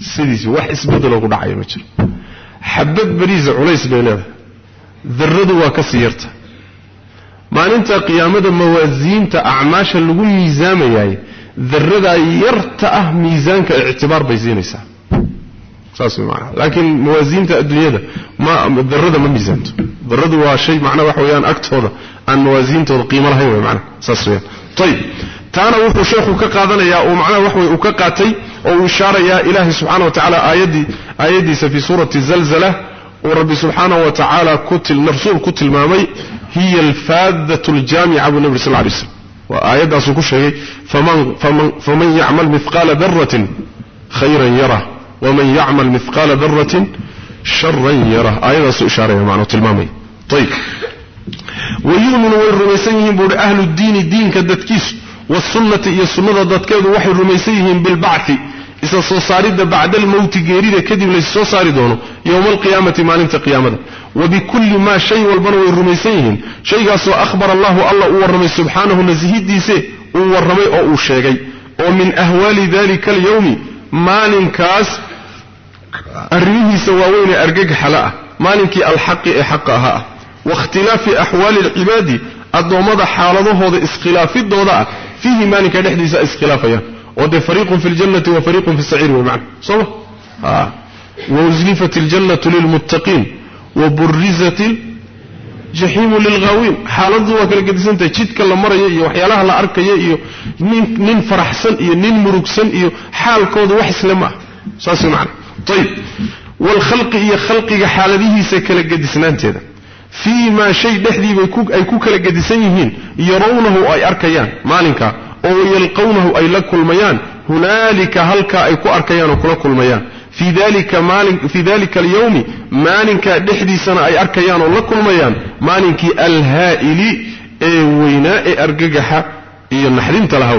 sidiisii wax isbedeloo ku dhacaya ma jiro. Xabad bariisa culays bay leedahay. Darradu waa ka sii yarta maalinta qiyaamada mawaasiinta acmaasha lagu miisaamayaay darradaa yarta ah miisaanka ictibaar bay siinaysaa. Saas way macnaha. Laakiin mawaasiinta adduunyada ma darrada ma miisaanto. Darradu waa shay macnaha waxa weeyaan agtooda aan mawaasiintooda qiimo lahayn way macnaha. Saas weeyaan. Ayib taana wuxuu sheekhu ka qaadanayaa uu macnaha wax wey uu ka qaatay oo uu ishaarayaa ilaahay subxana wa tacala aayaddii aayaddiisa fii suurati zalzala uu rabbi subxaanahu wa tacaala rasuul ku slam waa aayaddaasuu ku sheegay faman yacmal mihqaala daratin khayran yarah waman yacmal mihqaala daratin sharan yarah aayadaasuu ishaaraya macnuu tilmaamaya. Ayib wayuminu way rumaysan yihiin buuhi ahlu diini diinka dadkiisu wasunnati iyo sunnada dadkeedu waxay rumaysan yihiin bilbacthi isa soo saaridda bacda almowti geerida kadib laysu soo saari doono yowma alqiyaamati maalinta qiyaamada. Wa bikulli maa shay walbana way rumaysan yihiin. Shaygaasoo ahbara allahu alla uu warramay subxaanahu nasihidiise uu warramay oo uu sheegay. Oo min ahwaali dalika alyowmi maalinkaas arrimihiisa waaweynee argagaxala ah. Maalinkii alxaqi ee xaqa ahaa ah. Wakhtilaafi axwaali alcibaadi addoommada xaaladahooda iskhilaafidooda ah. Fiihi maalinka dhexdiisa ay iskhilaafayaan oo dee fariiqun fi ljannati wa fariiqun fi saciir wey macna soo ma wauzlifat iljannatu lilmuttaqiin wa burizat iljaxiimu lilghaawiin xaaladdu waa kala gedisantahay jidka la marayo iyo waxyaalaha la arkaya iyo nin faraxsan iyo nin murugsan iyo xaalkooda wax isle ma ah saas wey macna ayib waalkhalqi iyo khalqiga xaaladihiisa kala gedisnaanteeda fii maa shay dhexdiibay ay ku kala gedisan yihiin yarawnahu ay arkayaan maalinka oo yalqawnahu ay la kulmayaan hunaalika halkaa ay ku arkayaan oo kula kulmayaan. Fii dalika alyawmi maalinkaa dhexdiisana ay arkayaan oo la kulmayaan maalinkii alhaa'ili ee weynaa ee argagaxa iyo naxdinta laha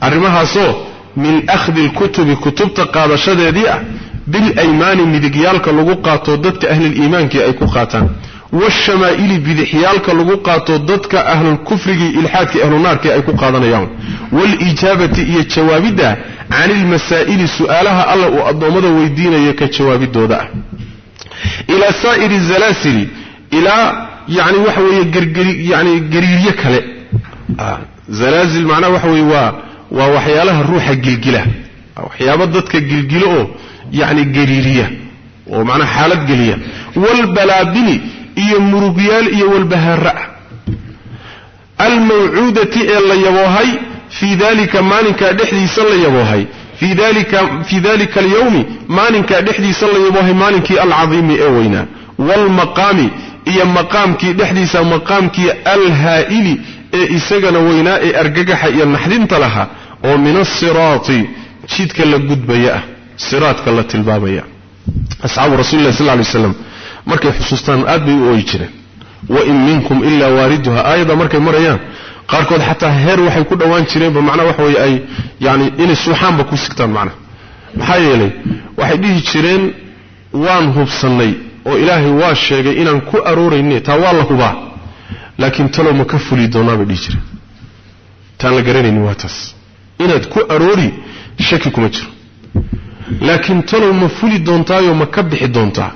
arrimahaasoo min akhdi lkutubi kutubta qaadashadeedii ah bilaymaani midigyaalka lagu qaato dadka ahliliimaankii ay ku qaataan washamaa'ili bidixyaalka lagu qaato dadka ahlulkufrigii ilxaadkii ahlunaarkii ay ku qaadanayaan waalijaabati iyo jawaabidda cani ilmasaa'ili su'aalaha alla uu addoommada weydiinayo ka jawaabidooda ah ilaa saa'iri zalaasili ilaa yani waxa weeye yani gariiryo kale zalaasil macnaha waxa weye waa waa waxyaalaha ruuxa gilgila waxyaaba dadka gilgilo oo yani gariiriya oo macnaha xaalad geliya waalbalaabili iyo murugyaal iyo walbahaara almawcuudati ee la yaboohay fii dalika maalinkaa dhexdiisa la yaboohay. Fii dalika alyawmi maalinkaa dhexdiisa la yaboohay maalinkii alcadiimi ee weynaa. Waalmaqaami iyo maqaamkii dhexdiisa maqaamkii alhaa'ili ee isagana weynaa ee argagaxa iyo naxdinta lahaa oo min asiraati jidka la gudbaya ah siraadka la tilmaamaya. Asxaabu rasuli lah sal ly slam markay xusuustaan aad bay u ooyi jireen. Wain minkum ilaa waariduha aayadda markay marayaan qaarkood xataa heer waxay ku dhowaan jireenba macnaa waxa weye ay yani inay suuxaanba ku sigtaan macnaha. Maxaa yeelay waxay dhihi jireen waan hubsannay oo ilaahay waa sheegay inaan ku aroorayne taa waa la hubaa. Laakiin talow ma ka fuli doonaa bay dhihi jireen. Taan la garanaynin waa taas. Inaad ku aroori shaki kuma jiro. Laakiin talow ma fuli doontaayoo ma ka bixi doontaa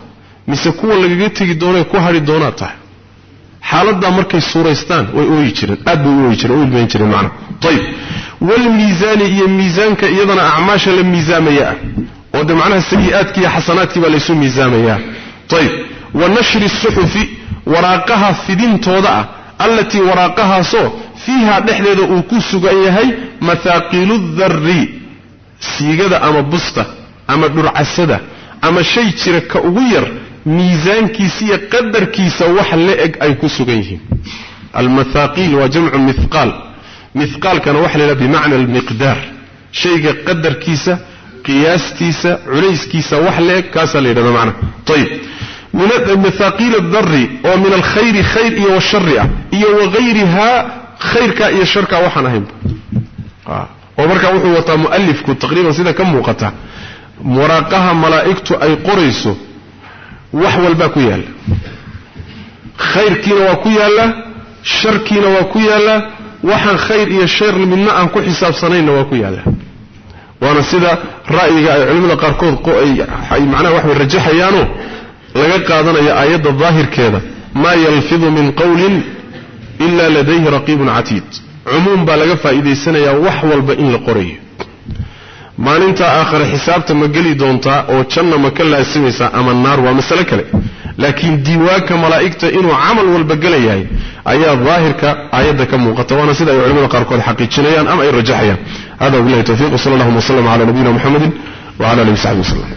mise kuwa lagaga tegi doonee ku hadhi doonaad tahay. Xaaladdaa markay suuraystaan way ooyi jireen aad bay u ooyi jireen o ilmayn jireen macnaha ayib waalmiisaani iyo miisaanka iyadana acmaasha la miisaamaya ah oo dee macnaha sayi-aadkii iyo xasanaadkii baa laysu miisaamayaa ayib wa nashri suxufi waraaqaha fidintooda ah allatii waraaqahaasoo fiiha dhexdeeda uu ku sugan yahay mathaaqiilu darri siigada ama busta ama dhurcasada ama shay jira ka ugu yar miisaankiisa iyo qadarkiisa wax la-eg ay ku sugan yihiin. Almathaaqiil waa jamcu mihqaal mihqaalkana waxa la yidhaha bimacna almiqdaar. Shayga qadarkiisa qiyaastiisa culayskiisa wax la-eg kaasaa la yidhahda macnaha ayib mathaaqiil adari oo min alkhayri khayr iyo washari ah iyo wagayrihaa khayrka iyo sharka waxaan ahaynba oo markaa wuxuu wataa mualifku taqriiban sida ka muuqata. Waraaqaha malaa'igtu ay qorayso wax walbaa ku yaalla. Khayrkiina waa ku yaallaa sharkiina waa ku yaallaa waxaan khayr iyo shar midna aan ku xisaabsanaynna waa ku yaallaa waana sida ra'yiga ay culimmada qaarkood ay macnaha wax way rajaxayaanoo laga qaadanaya aayadda daahirkeeda. Maa yalfidu min qowlin ila ladayhi raqiibun catiid. Cumuum baa laga faa'iidaysanayaa wax walba in la qorayo maalinta aakhare xisaabta ma geli doontaa oo janna ma ka laasimaysaa ama naar waa masale kale. Laakiin diiwaanka malaa'igta inuu camal walba gelayahay ayaa daahirka aayadda ka muuqata waana sida ay culamada qaarkood xaqiijinayaan ama ay rajaxayaan. Hada wabillahi tawfiq wsala allahuma wslama cala nabiyina muxamedin wcala alihi wasaxbi waslem